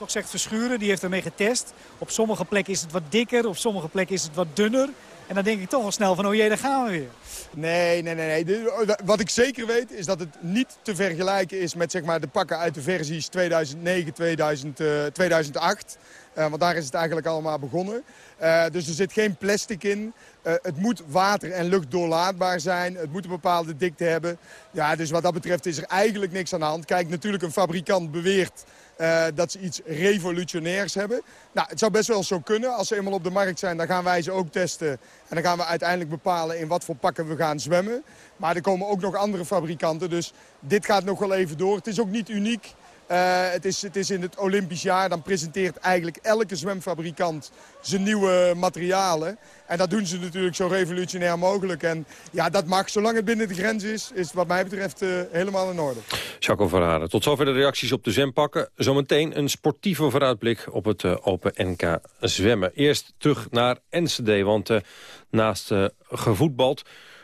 Toch zegt Verschuren, die heeft ermee getest. Op sommige plekken is het wat dikker, op sommige plekken is het wat dunner. En dan denk ik toch al snel van, oh jee, daar gaan we weer. Nee, nee, nee. nee. Wat ik zeker weet is dat het niet te vergelijken is met zeg maar, de pakken uit de versies 2009, 2000, uh, 2008. Uh, want daar is het eigenlijk allemaal begonnen. Uh, dus er zit geen plastic in. Uh, het moet water- en luchtdoorlaatbaar zijn. Het moet een bepaalde dikte hebben. Ja, dus wat dat betreft is er eigenlijk niks aan de hand. Kijk, natuurlijk een fabrikant beweert uh, dat ze iets revolutionairs hebben. Nou, het zou best wel zo kunnen. Als ze eenmaal op de markt zijn, dan gaan wij ze ook testen. En dan gaan we uiteindelijk bepalen in wat voor pakken we gaan zwemmen. Maar er komen ook nog andere fabrikanten, dus dit gaat nog wel even door. Het is ook niet uniek. Eh, het, is, het is in het Olympisch jaar. Dan presenteert eigenlijk elke zwemfabrikant zijn nieuwe materialen. En dat doen ze natuurlijk zo revolutionair mogelijk. En ja, dat mag. Zolang het binnen de grens is, is wat mij betreft uh, helemaal in orde. Jaco Verharen, tot zover de reacties op de zwempakken. Zometeen een sportieve vooruitblik op het uh, Open NK zwemmen. Eerst terug naar Enschede, want naast gevoetbald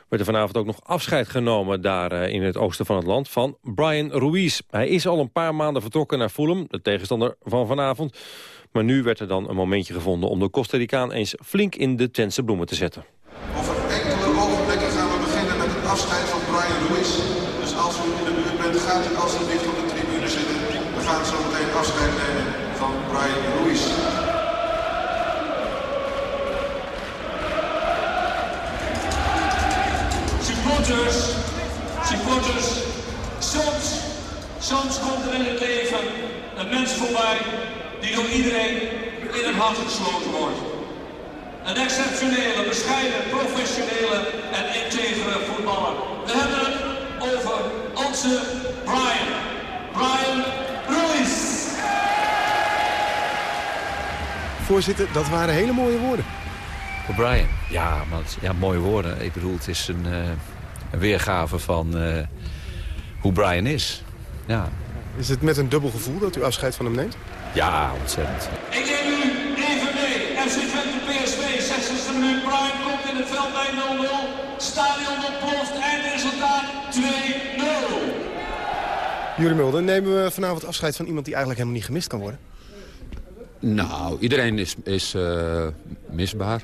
werd er vanavond ook nog afscheid genomen daar uh, in het oosten van het land van Brian Ruiz. Hij is al een paar maanden vertrokken naar Fulham, de tegenstander van vanavond. Maar nu werd er dan een momentje gevonden om de Costa Ricaan eens flink in de Twentse bloemen te zetten. Over enkele ogenblikken gaan we beginnen met het afscheid supporters, supporters, soms, soms komt er in het leven een mens voorbij die door iedereen in het hart gesloten wordt. Een exceptionele, bescheiden, professionele en integere voetballer. We hebben het over onze Brian. Brian Ruiz. Voorzitter, dat waren hele mooie woorden. Voor Brian, ja, maar ja, mooie woorden. Ik bedoel, het is een, uh, een weergave van uh, hoe Brian is. Ja. Is het met een dubbel gevoel dat u afscheid van hem neemt? Ja, ontzettend. Ik neem u even mee. FC Twente PSV, 60 minuut. Brian komt in het veld bij 0-0. Stadion ontploft. Eindresultaat 2-0. Jullie Mulder, nemen we vanavond afscheid van iemand die eigenlijk helemaal niet gemist kan worden? Nou, iedereen is, is uh, misbaar.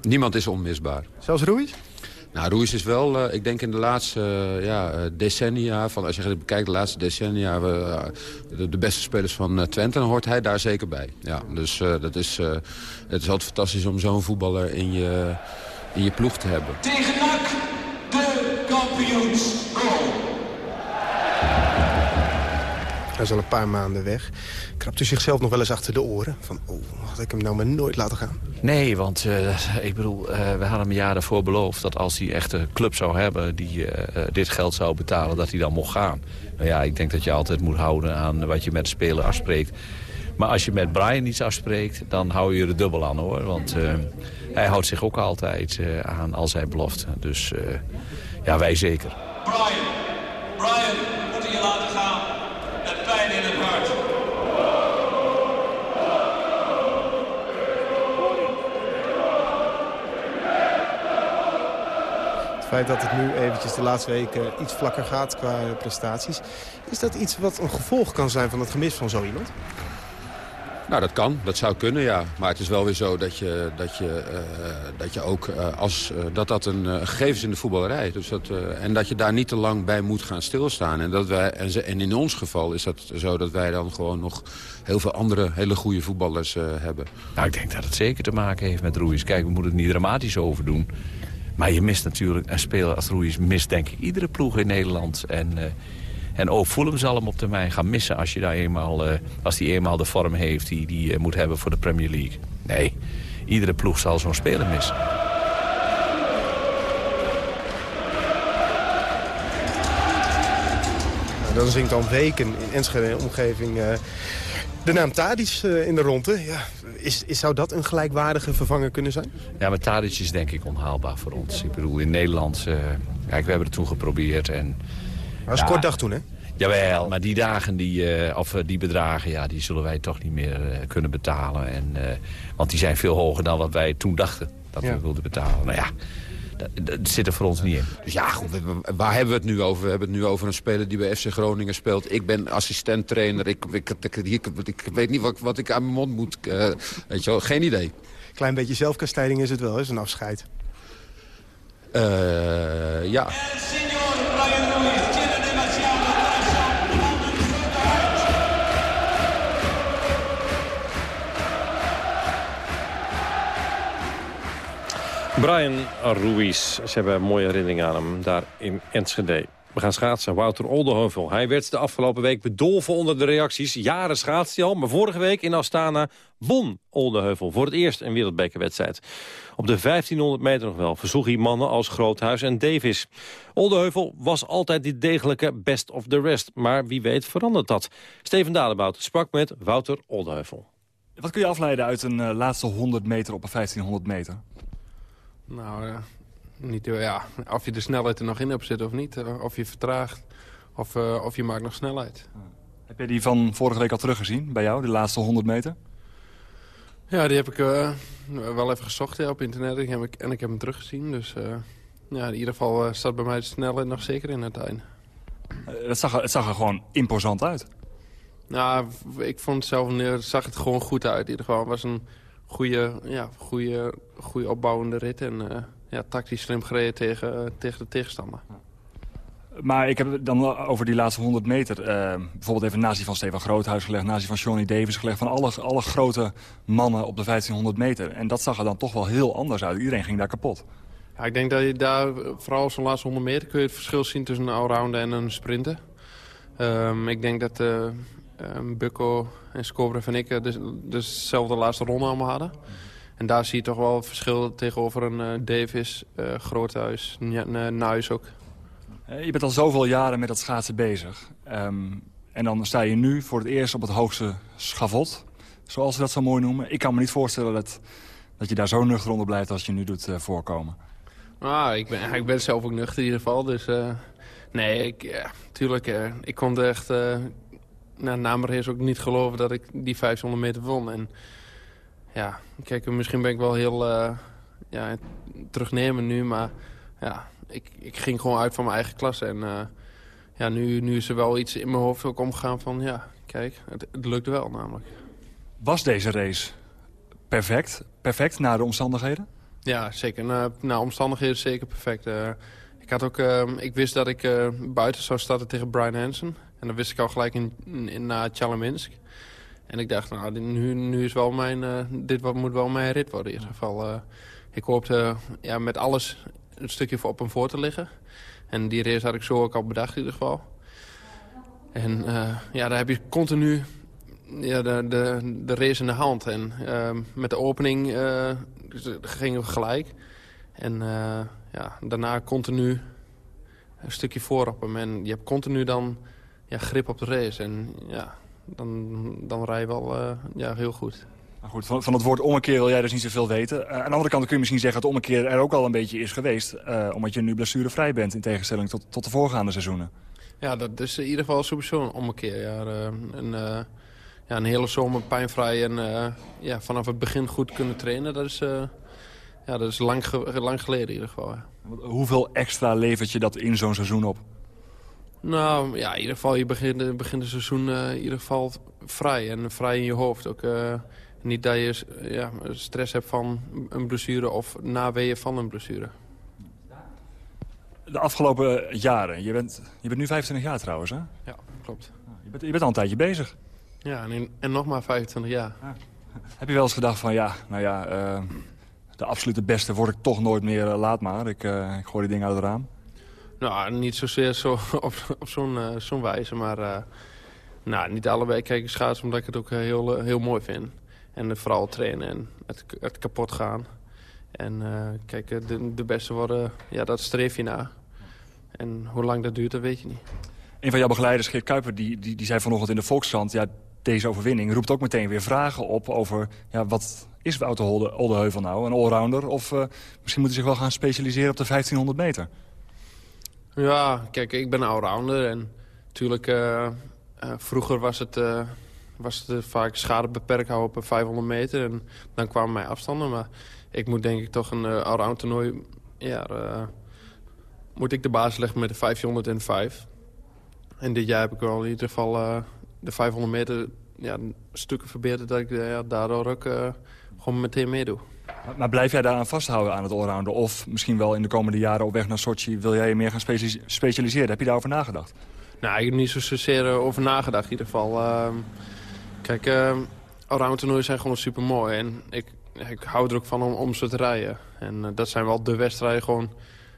Niemand is onmisbaar. Zelfs Ruiz? Nou, Ruiz is wel, uh, ik denk in de laatste uh, ja, decennia... Van, als je bekijkt de laatste decennia... De, beste spelers van Twente, dan hoort hij daar zeker bij. Ja, dus dat is, het is altijd fantastisch om zo'n voetballer in je, in je ploeg te hebben. Tegen de kampioensgoal. Hij is al een paar maanden weg. Krapt u zichzelf nog wel eens achter de oren? Van, oh, had ik hem nou maar nooit laten gaan? Nee, want uh, ik bedoel, uh, we hadden hem een jaar daarvoor beloofd... dat als hij echt een club zou hebben die uh, dit geld zou betalen... dat hij dan mocht gaan. Nou ja, ik denk dat je altijd moet houden aan wat je met de speler afspreekt. Maar als je met Brian iets afspreekt, dan hou je er dubbel aan, hoor. Want hij houdt zich ook altijd aan al zijn beloften. Dus ja, wij zeker. Brian, Brian, feit dat het nu eventjes de laatste weken iets vlakker gaat qua prestaties... is dat iets wat een gevolg kan zijn van het gemis van zo iemand? Nou, dat kan. Dat zou kunnen, ja. Maar het is wel weer zo dat je, dat je, uh, dat je ook uh, als... Uh, dat dat een gegeven is in de voetballerij. Dus dat, en dat je daar niet te lang bij moet gaan stilstaan. En, dat wij, en, ze, en in ons geval is dat zo dat wij dan gewoon nog heel veel andere hele goede voetballers hebben. Nou, ik denk dat het zeker te maken heeft met Ruiz. Kijk, we moeten het niet dramatisch over doen. Maar je mist natuurlijk, een speler als Ruiz mist denk ik iedere ploeg in Nederland. En... En ook Fulham zal hem op termijn gaan missen als, je daar eenmaal, uh, als die eenmaal de vorm heeft die hij uh, moet hebben voor de Premier League. Nee, iedere ploeg zal zo'n speler missen. Nou, dan zingt dan weken in Enschede omgeving uh, de naam Tadic in de ronde. Ja, is, is, zou dat een gelijkwaardige vervanger kunnen zijn? Ja, maar Tadic is denk ik onhaalbaar voor ons. Ik bedoel, in Nederland, kijk, we hebben het toen geprobeerd en... Dat was ja, kort dag toen, hè? Jawel, maar die dagen, die, uh, of die bedragen, ja, die zullen wij toch niet meer uh, kunnen betalen. En, uh, want die zijn veel hoger dan wat wij toen dachten dat ja. we wilden betalen. Nou ja, dat, zit er voor ons niet in. Dus ja, goed, waar hebben we het nu over? We hebben het nu over een speler die bij FC Groningen speelt. Ik ben assistent-trainer. Ik, ik, ik, ik, ik weet niet wat, wat ik aan mijn mond moet. weet je wel, geen idee. Klein beetje zelfkastijding is het wel, is een afscheid. ja. Brian Ruiz. Ze hebben mooie herinneringen aan hem daar in Enschede. We gaan schaatsen. Wouter Oldeheuvel. Hij werd de afgelopen week bedolven onder de reacties. Jaren schaatst hij al, maar vorige week in Astana won Oldeheuvel voor het eerst een wereldbekerwedstrijd. Op de 1500 meter nog wel versloeg hij mannen als Groothuis en Davis. Oldeheuvel was altijd die degelijke best of the rest. Maar wie weet verandert dat. Steven Dalebout sprak met Wouter Oldeheuvel. Wat kun je afleiden uit een uh, laatste 100 meter op een 1500 meter? Nou, uh, niet, uh, ja, of je de snelheid er nog in hebt zitten of niet. of je vertraagt, of, of je maakt nog snelheid. Heb je die van vorige week al teruggezien bij jou, de laatste 100 meter? Ja, die heb ik wel even gezocht ja, op internet en ik, en ik heb hem teruggezien. Dus ja, in ieder geval staat bij mij de snelheid nog zeker in het einde. het, zag, het zag er gewoon imposant uit. Nou, ik vond zelf, zag het gewoon goed uit. In ieder geval was een goede, ja, goede, goede opbouwende rit. En uh, ja, tactisch slim gereden tegen, tegen de tegenstander. Maar ik heb het dan over die laatste 100 meter. Uh, bijvoorbeeld even die van Stefan Groothuis gelegd. Die van Johnny Davis gelegd. Van alle, alle grote mannen op de 1500 meter. En dat zag er dan toch wel heel anders uit. Iedereen ging daar kapot. Ja, ik denk dat je daar, vooral zo'n laatste 100 meter... kun je het verschil zien tussen een allrounder en een sprinter. Um, ik denk dat... Uh, um, Bukko en Skobrev en ik dus, dezelfde laatste ronde allemaal hadden. En daar zie je toch wel verschil tegenover een uh, Davis, uh, Groothuis, Nuis ook. Je bent al zoveel jaren met dat schaatsen bezig. Um, en dan sta je nu voor het eerst op het hoogste schavot, zoals we dat zo mooi noemen. Ik kan me niet voorstellen dat, dat je daar zo nuchter onder blijft als je nu doet uh, voorkomen. Ah, ik, ben, ik ben zelf ook nuchter in ieder geval, dus... nee, ik, ja, tuurlijk, ik kon er echt nou, Namerheers ook niet geloven dat ik die 500 meter won. En ja, kijk, misschien ben ik wel heel uh, ja, terugnemen nu, maar ja, ik, ik ging gewoon uit van mijn eigen klasse. En uh, ja, nu, nu is er wel iets in mijn hoofd ook omgegaan van, ja, kijk, het, het lukt wel namelijk. Was deze race perfect? Perfect na de omstandigheden? Ja, zeker. Na, na omstandigheden zeker perfect. Uh, ik, had ook, uh, ik wist dat ik buiten zou starten tegen Brian Hansen. En dat wist ik al gelijk in, in, na Chalaminsk. En ik dacht, nou, nu, nu is wel mijn, uh, dit moet wel mijn rit worden in ieder geval. Uh, ik hoopte ja, met alles een stukje op hem voor te liggen. En die race had ik zo ook al bedacht in ieder geval. En uh, ja, daar heb je continu ja, de, de, de race in de hand. En met de opening gingen we gelijk. En ja, daarna continu een stukje voor op hem. En je hebt continu dan ja, grip op de race. En ja, dan, dan rij je wel uh, ja, heel goed. Nou goed, van, van het woord ommekeer wil jij dus niet zoveel weten. Uh, aan de andere kant kun je misschien zeggen dat ommekeer er ook al een beetje is geweest. Uh, omdat je nu blessurevrij bent in tegenstelling tot, tot de voorgaande seizoenen. Ja, dat is in ieder geval sowieso een ommekeer. Ja, een, ja, een hele zomer pijnvrij en ja, vanaf het begin goed kunnen trainen. Dat is, ja, dat is lang, lang geleden in ieder geval. Ja. Hoeveel extra levert je dat in zo'n seizoen op? Nou, ja, in ieder geval, je begint, begint het seizoen uh, in ieder geval vrij. En vrij in je hoofd. Ook uh, niet dat je ja, stress hebt van een blessure of naweeën van een blessure. De afgelopen jaren, je bent, je bent nu 25 jaar trouwens, hè? Ja, klopt. Je bent, je bent al een tijdje bezig. Ja, en, en nog maar 25 jaar. Ja. Heb je wel eens gedacht van, ja, nou ja, uh, de absolute beste word ik toch nooit meer, laat maar. Ik, ik gooi die dingen uit het raam. Nou, niet zozeer zo, op, op zo'n zo'n wijze, maar uh, nou, niet allebei kijk ik schaatsen omdat ik het ook heel, heel mooi vind. En vooral trainen en het, het kapot gaan. En uh, kijk, de, de beste worden, ja, dat streef je na. En hoe lang dat duurt, dat weet je niet. Een van jouw begeleiders, Geert Kuiper, die, die, die zei vanochtend in de Volkskrant... Ja, deze overwinning roept ook meteen weer vragen op over... Ja, wat is Wouter Oldeheuvel nou, een allrounder? Of misschien moet hij zich wel gaan specialiseren op de 1500 meter? Ja, kijk, ik ben een allrounder en natuurlijk uh, uh, vroeger was het, uh, was het vaak schade beperkt houden op 500 meter en dan kwamen mijn afstanden. Maar ik moet denk ik toch een uh, allround toernooi, ja, moet ik de basis leggen met de 500 en 5. En dit jaar heb ik wel in ieder geval de 500 meter ja, stukken verbeterd dat ik ja, daardoor ook gewoon meteen meedoe. Maar blijf jij daaraan vasthouden aan het allrounder? Of misschien wel in de komende jaren op weg naar Sochi... wil jij je meer gaan specialiseren? Heb je daarover nagedacht? Nou, ik heb niet zozeer over nagedacht in ieder geval. Uh, kijk, uh, allround toernooien zijn gewoon super mooi. En ik, ik hou er ook van om, om ze te rijden. En uh, dat zijn wel de wedstrijden gewoon...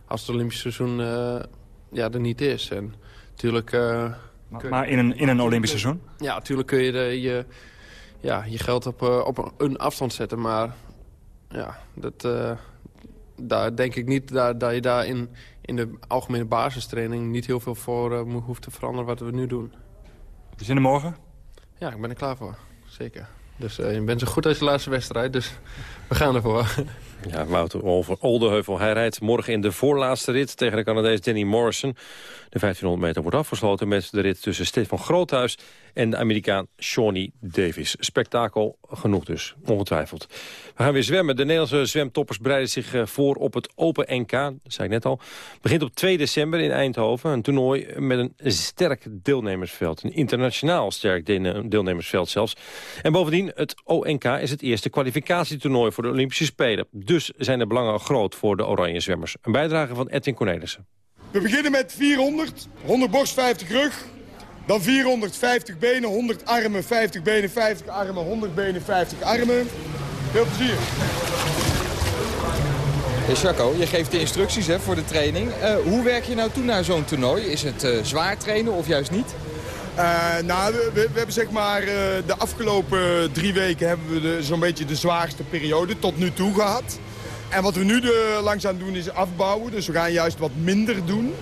als het Olympisch seizoen ja, er niet is. En natuurlijk... Maar, maar in, een, in een Olympisch seizoen? Ja, natuurlijk kun je de, je, ja, je geld op, op een afstand zetten. Maar ja, dat, uh, daar denk ik niet dat, dat je daar in, in de algemene basistraining... niet heel veel voor hoeft te veranderen wat we nu doen. Heb je zin in morgen? Ja, ik ben er klaar voor. Zeker. Dus je bent zo goed als je laatste wedstrijd. Dus we gaan ervoor. Ja, Wouter Oldeheuvel. Hij rijdt morgen in de voorlaatste rit tegen de Canadees Danny Morrison. De 1500 meter wordt afgesloten met de rit tussen Stefan Groothuis en de Amerikaan Shawnee Davis. Spektakel genoeg dus, ongetwijfeld. We gaan weer zwemmen. De Nederlandse zwemtoppers bereiden zich eh, voor op het Open NK. Dat zei ik net al. Begint op 2 december in Eindhoven. Een toernooi met een sterk deelnemersveld. Een internationaal sterk deelnemersveld zelfs. En bovendien, het ONK is het eerste kwalificatietoernooi voor de Olympische Spelen. Dus zijn de belangen groot voor de oranje zwemmers. Een bijdrage van Edwin Cornelissen. We beginnen met 400, 100 borst, 50 rug. Dan 450 benen, 100 armen, 50 benen, 50 armen, 100 benen, 50 armen. Veel plezier. Hey je geeft de instructies hè, voor de training. Uh, hoe werk je nou toe naar zo'n toernooi? Is het uh, zwaar trainen of juist niet? Uh, nou, we, we, hebben zeg maar de afgelopen drie weken hebben we zo'n beetje de zwaarste periode tot nu toe gehad. En wat we nu de, langzaam doen is afbouwen. Dus we gaan juist wat minder doen.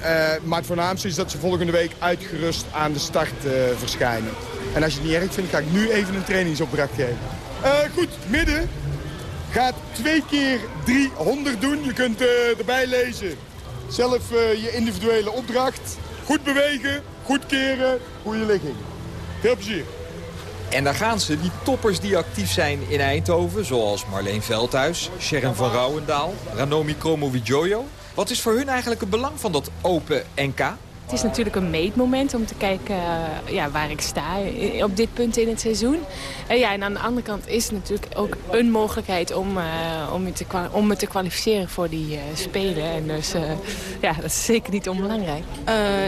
Uh, maar het voornaamste is dat ze volgende week uitgerust aan de start uh, verschijnen. En als je het niet erg vindt, ga ik nu even een trainingsopdracht geven. Goed, midden. Gaat twee keer 300 doen. Je kunt erbij lezen. Zelf je individuele opdracht. Goed bewegen, goed keren, goede ligging. Veel plezier. En daar gaan ze, die toppers die actief zijn in Eindhoven... zoals Marleen Veldhuis, Sharon van Rouwendaal, Ranomi Kromowidjojo. Wat is voor hun eigenlijk het belang van dat open NK? Het is natuurlijk een meetmoment om te kijken uh, ja, waar ik sta op dit punt in het seizoen. En, ja, en aan de andere kant is het natuurlijk ook een mogelijkheid om, uh, om, me, te, om me te kwalificeren voor die uh, Spelen. En dus ja, dat is zeker niet onbelangrijk.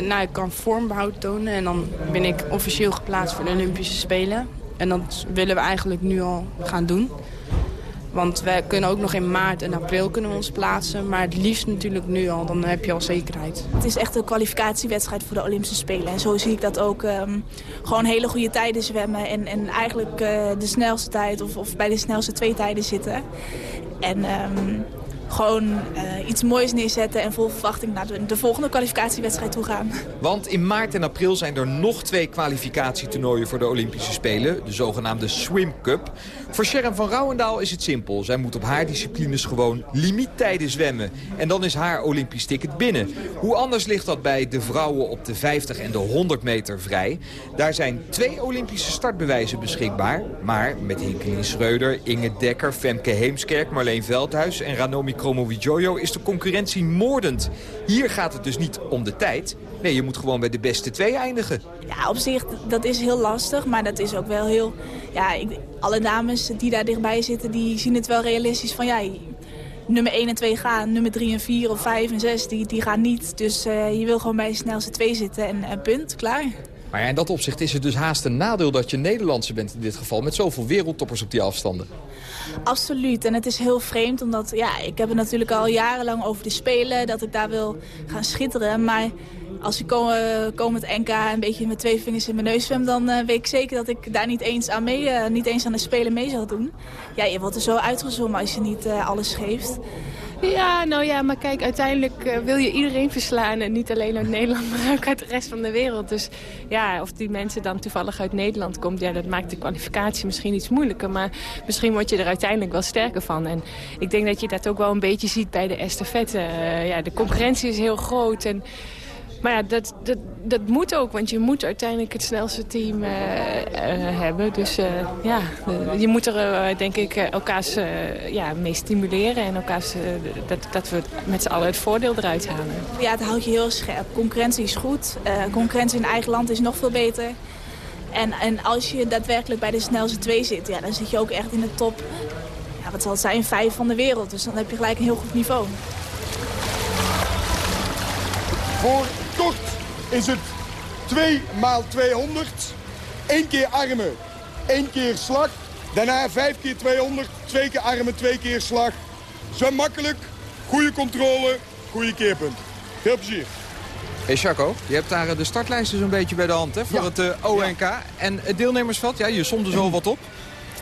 nou, ik kan vormbehoud tonen en dan ben ik officieel geplaatst voor de Olympische Spelen. En dat willen we eigenlijk nu al gaan doen. Want we kunnen ook nog in maart en april kunnen we ons plaatsen. Maar het liefst natuurlijk nu al, dan heb je al zekerheid. Het is echt een kwalificatiewedstrijd voor de Olympische Spelen. En zo zie ik dat ook um, gewoon hele goede tijden zwemmen. En, en eigenlijk uh, de snelste tijd of, of bij de snelste twee tijden zitten. En... Um, gewoon uh, iets moois neerzetten en vol verwachting naar de, de, volgende kwalificatiewedstrijd toe gaan. Want in maart en april zijn er nog twee kwalificatietoernooien voor de Olympische Spelen. De zogenaamde Swim Cup. Voor Sharon van Rouwendaal is het simpel. Zij moet op haar disciplines gewoon limiettijden zwemmen. En dan is haar Olympisch ticket binnen. Hoe anders ligt dat bij de vrouwen op de 50 en de 100 meter vrij? Daar zijn twee Olympische startbewijzen beschikbaar. Maar met Hinkelin Schreuder, Inge Dekker, Femke Heemskerk, Marleen Veldhuis en Ranomi Kromowidjojo is de concurrentie moordend. Hier gaat het dus niet om de tijd. Nee, je moet gewoon bij de beste twee eindigen. Ja, op zich, dat is heel lastig. Maar dat is ook wel heel... Ja, ik, alle dames die daar dichtbij zitten, die zien het wel realistisch van... ja, nummer 1 en 2 gaan, nummer 3 en 4 of 5 en 6, die, die gaan niet. Dus uh, je wil gewoon bij de snelste twee zitten en uh, punt, klaar. Maar ja, in dat opzicht is het dus haast een nadeel dat je Nederlandse bent in dit geval... met zoveel wereldtoppers op die afstanden. Absoluut. En het is heel vreemd, omdat ja, ik heb het natuurlijk al jarenlang over de Spelen... dat ik daar wil gaan schitteren. Maar als ik kom, kom het NK een beetje met twee vingers in mijn neus zwem... dan uh, weet ik zeker dat ik daar niet eens aan, mee, uh, niet eens aan de Spelen mee zal doen. Ja, je wordt er zo uitgezommen als je niet alles geeft. Ja, nou ja, maar kijk, uiteindelijk uh, wil je iedereen verslaan. En niet alleen uit Nederland, maar ook uit de rest van de wereld. Dus ja, of die mensen dan toevallig uit Nederland komt... ja, dat maakt de kwalificatie misschien iets moeilijker. Maar misschien word je er uiteindelijk wel sterker van. En ik denk dat je dat ook wel een beetje ziet bij de estafette. Uh, ja, de concurrentie is heel groot en... Maar ja, dat, dat, dat moet ook, want je moet uiteindelijk het snelste team uh, uh, hebben. Dus uh, ja, je moet er denk ik elkaars ja, mee stimuleren en elkaars, dat, dat we met z'n allen het voordeel eruit halen. Ja, het houdt je heel scherp. Concurrentie is goed. concurrentie in eigen land is nog veel beter. En, en als je daadwerkelijk bij de snelste twee zit, ja, dan zit je ook echt in de top. Ja, wat zal het zijn? Vijf van de wereld. Dus dan heb je gelijk een heel goed niveau. Voor kort is het 2 maal 200. Eén keer armen, één keer slag. Daarna 5 keer 200, twee keer armen, twee keer slag. Zo makkelijk, goede controle, goede keerpunt. Veel plezier. Hey Chaco, je hebt daar de startlijsten zo'n beetje bij de hand hè, voor Ja. het eh, ONK. En het deelnemersveld, ja, je somt er zo wat op.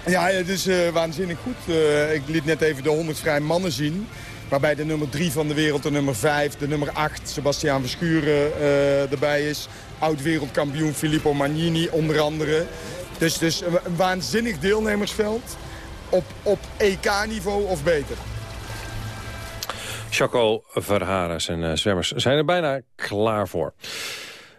Ja, het is eh, waanzinnig goed. Eh, ik liet net even de 100 vrij mannen zien. Waarbij de nummer 3 van de wereld, de nummer 5, de nummer 8, Sebastiaan Verschuren eh, erbij is. Oud-wereldkampioen Filippo Magnini onder andere. Dus, dus een, waanzinnig deelnemersveld op, op EK-niveau of beter. Chaco Verharen, zijn eh, zwemmers zijn er bijna klaar voor.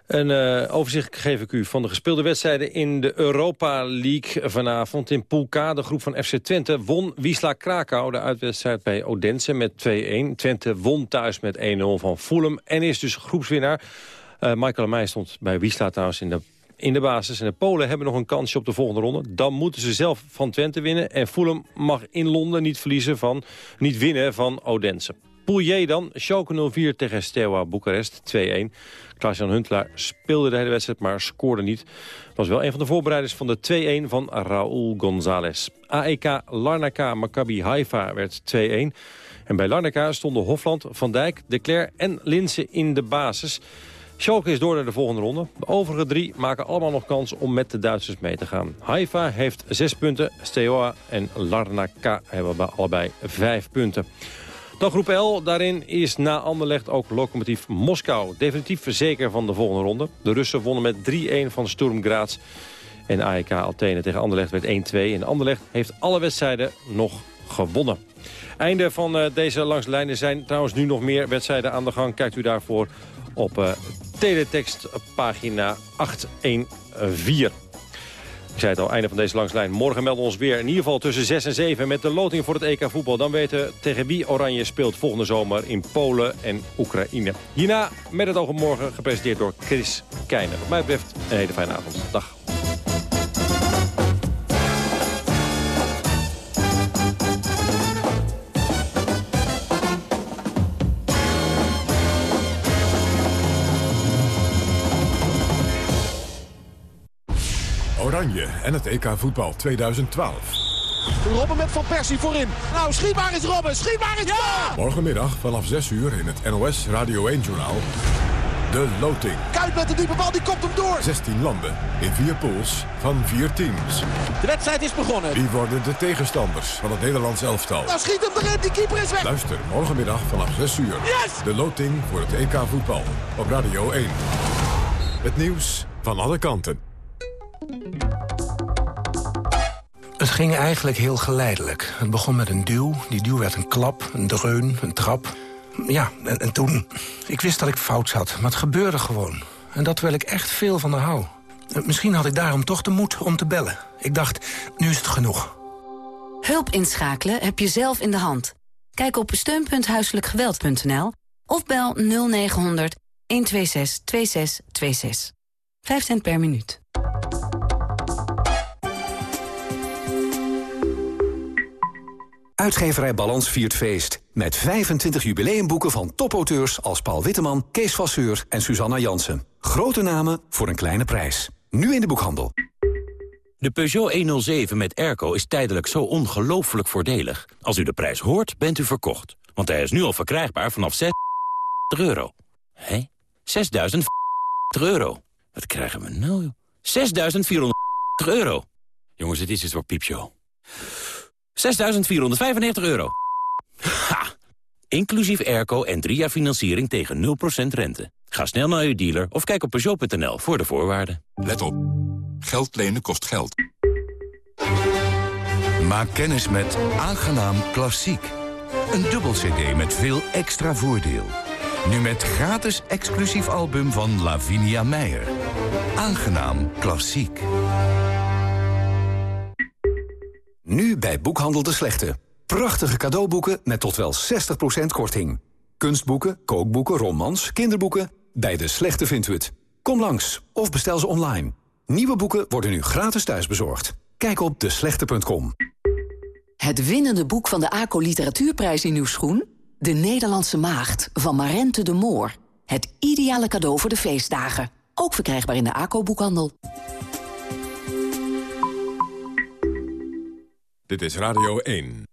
Een eh, overzicht geef ik u van de gespeelde wedstrijden in de Europa League vanavond. In Pool K, de groep van FC Twente, won Wisla Krakau de uitwedstrijd bij Odense met 2-1. Twente won thuis met 1-0 van Fulham en is dus groepswinnaar. Eh, Michael Meij stond bij Wisla trouwens in de, in de basis. En de Polen hebben nog een kansje op de volgende ronde. Dan moeten ze zelf van Twente winnen. En Fulham mag in Londen niet, verliezen van, niet winnen van Odense. Pool J dan, Schalke 04 tegen Steaua Boekarest 2-1. Klaas-Jan Huntelaar speelde de hele wedstrijd, maar scoorde niet. Was wel een van de voorbereiders van de 2-1 van Raúl González. AEK Larnaca Maccabi Haifa werd 2-1. En bij Larnaca stonden Hofland, Van Dijk, De Cler en Linse in de basis. Schalke is door naar de volgende ronde. De overige drie maken allemaal nog kans om met de Duitsers mee te gaan. Haifa heeft zes punten, Steaua en Larnaca hebben allebei vijf punten. Dan groep L, daarin is na Anderlecht ook locomotief Moskou. Definitief zeker van de volgende ronde. De Russen wonnen met 3-1 van Sturm Graz. En AEK Athene tegen Anderlecht werd 1-2. En Anderlecht heeft alle wedstrijden nog gewonnen. Einde van uh, deze langs de lijnen zijn trouwens nu nog meer wedstrijden aan de gang. Kijkt u daarvoor op uh, teletext pagina 814. Ik zei het al, einde van deze langslijn. Morgen melden we ons weer in ieder geval tussen 6 en 7... met de loting voor het EK voetbal. Dan weten we tegen wie Oranje speelt volgende zomer in Polen en Oekraïne. Hierna met het oog morgen gepresenteerd door Chris Keijner. Wat mij betreft een hele fijne avond. Dag. Oranje en het EK voetbal 2012. Robben met Van Persie voorin. Nou, schiet maar eens Robben, schiet maar eens ja! Morgenmiddag vanaf 6 uur in het NOS Radio 1-journaal. De loting. Kuit met de diepe bal, die komt hem door. 16 landen in vier pools van vier teams. De wedstrijd is begonnen. Wie worden de tegenstanders van het Nederlands elftal? Nou schiet hem erin, die keeper is weg. Luister morgenmiddag vanaf 6 uur. Yes! De loting voor het EK voetbal op Radio 1. Het nieuws van alle kanten. Het ging eigenlijk heel geleidelijk. Het begon met een duw, die duw werd een klap, een dreun, een trap. Ja, en, en toen... Ik wist dat ik fout zat, maar het gebeurde gewoon. En dat terwijl ik echt veel van haar hou. Misschien had ik daarom toch de moed om te bellen. Ik dacht, nu is het genoeg. Hulp inschakelen heb je zelf in de hand. Kijk op steun.huiselijkgeweld.nl of bel 0900 126 2626. 5 cent per minuut. Uitgeverij Balans viert feest. Met 25 jubileumboeken van topauteurs als Paul Witteman, Kees Vasseur en Susanna Jansen. Grote namen voor een kleine prijs. Nu in de boekhandel. De Peugeot 107 met airco is tijdelijk zo ongelooflijk voordelig. Als u de prijs hoort, bent u verkocht. Want hij is nu al verkrijgbaar vanaf 6 euro. Hé? 6.000 euro. Wat krijgen we nou? 6.400 euro. Jongens, het is iets voor piepshow. 6.495 euro. Ha! Inclusief airco en drie jaar financiering tegen 0% rente. Ga snel naar uw dealer of kijk op Peugeot.nl voor de voorwaarden. Let op. Geld lenen kost geld. Maak kennis met Aangenaam Klassiek. Een dubbel cd met veel extra voordeel. Nu met gratis exclusief album van Lavinia Meijer. Aangenaam Klassiek. Nu bij Boekhandel de Slechte. Prachtige cadeauboeken met tot wel 60% korting. Kunstboeken, kookboeken, romans, kinderboeken. Bij de Slechte vindt u het. Kom langs of bestel ze online. Nieuwe boeken worden nu gratis thuisbezorgd. Kijk op deslechte.com. Het winnende boek van de ACO Literatuurprijs in uw schoen? De Nederlandse Maagd van Marente de Moor. Het ideale cadeau voor de feestdagen. Ook verkrijgbaar in de ACO-boekhandel. Dit is Radio 1.